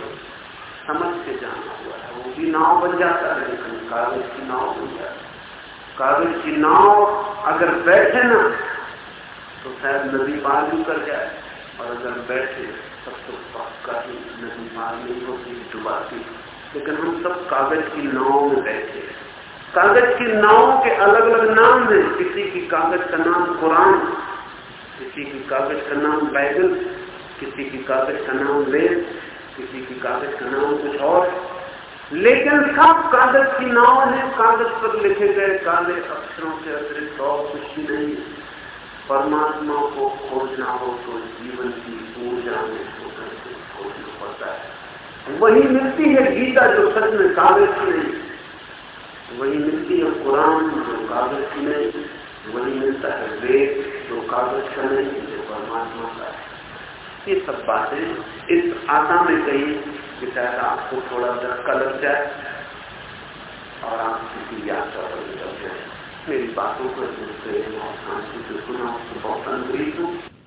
समझ के जाना हुआ है, वो भी नाव बन जाता है, लेकिन कागज़ की नाव बन जाता है। कागज़ की नाव अगर बैठे ना तो शायद नदी पार भी कर जाए। और अगर बैठे, तब तो पक्का ही नदी पार नहीं होती, डुबाती। लेकिन हम सब कागज़ की नाव में बैठे कागज़ की नाव के अलग अलग नाम है। किसी की कागज़ का नाम कुरान, किसी की कागज़ का नाम बाइबल, किसी की कागज़ का नाम वेद, किसी की कागज़ का नाम कुछ और। लेकिन सब कागज़ की नाव है, कागज़ पर लिखे गए काले अक्षरों के अतिरिक्त और कुछ भी नहीं परमात्मा को खोजना हो तो जीवन की ऊर्जा में खोजना पड़ता है। वही मिलती है गीता जो सच में कागज़ की नहीं वही मिलती है कुरान जो कागज़ की नहीं वही मिलता है वेद जो कागज़ का नहीं जो परमात्मा का है। ये सब बातें इस आशा में कही कि शायद आपको थोड़ा धक्का लग जाए और आप किसी यात्रा पर निकल जाए मेरी बातों को और शांति से सुना, बहुत अनुग्रहित हूँ।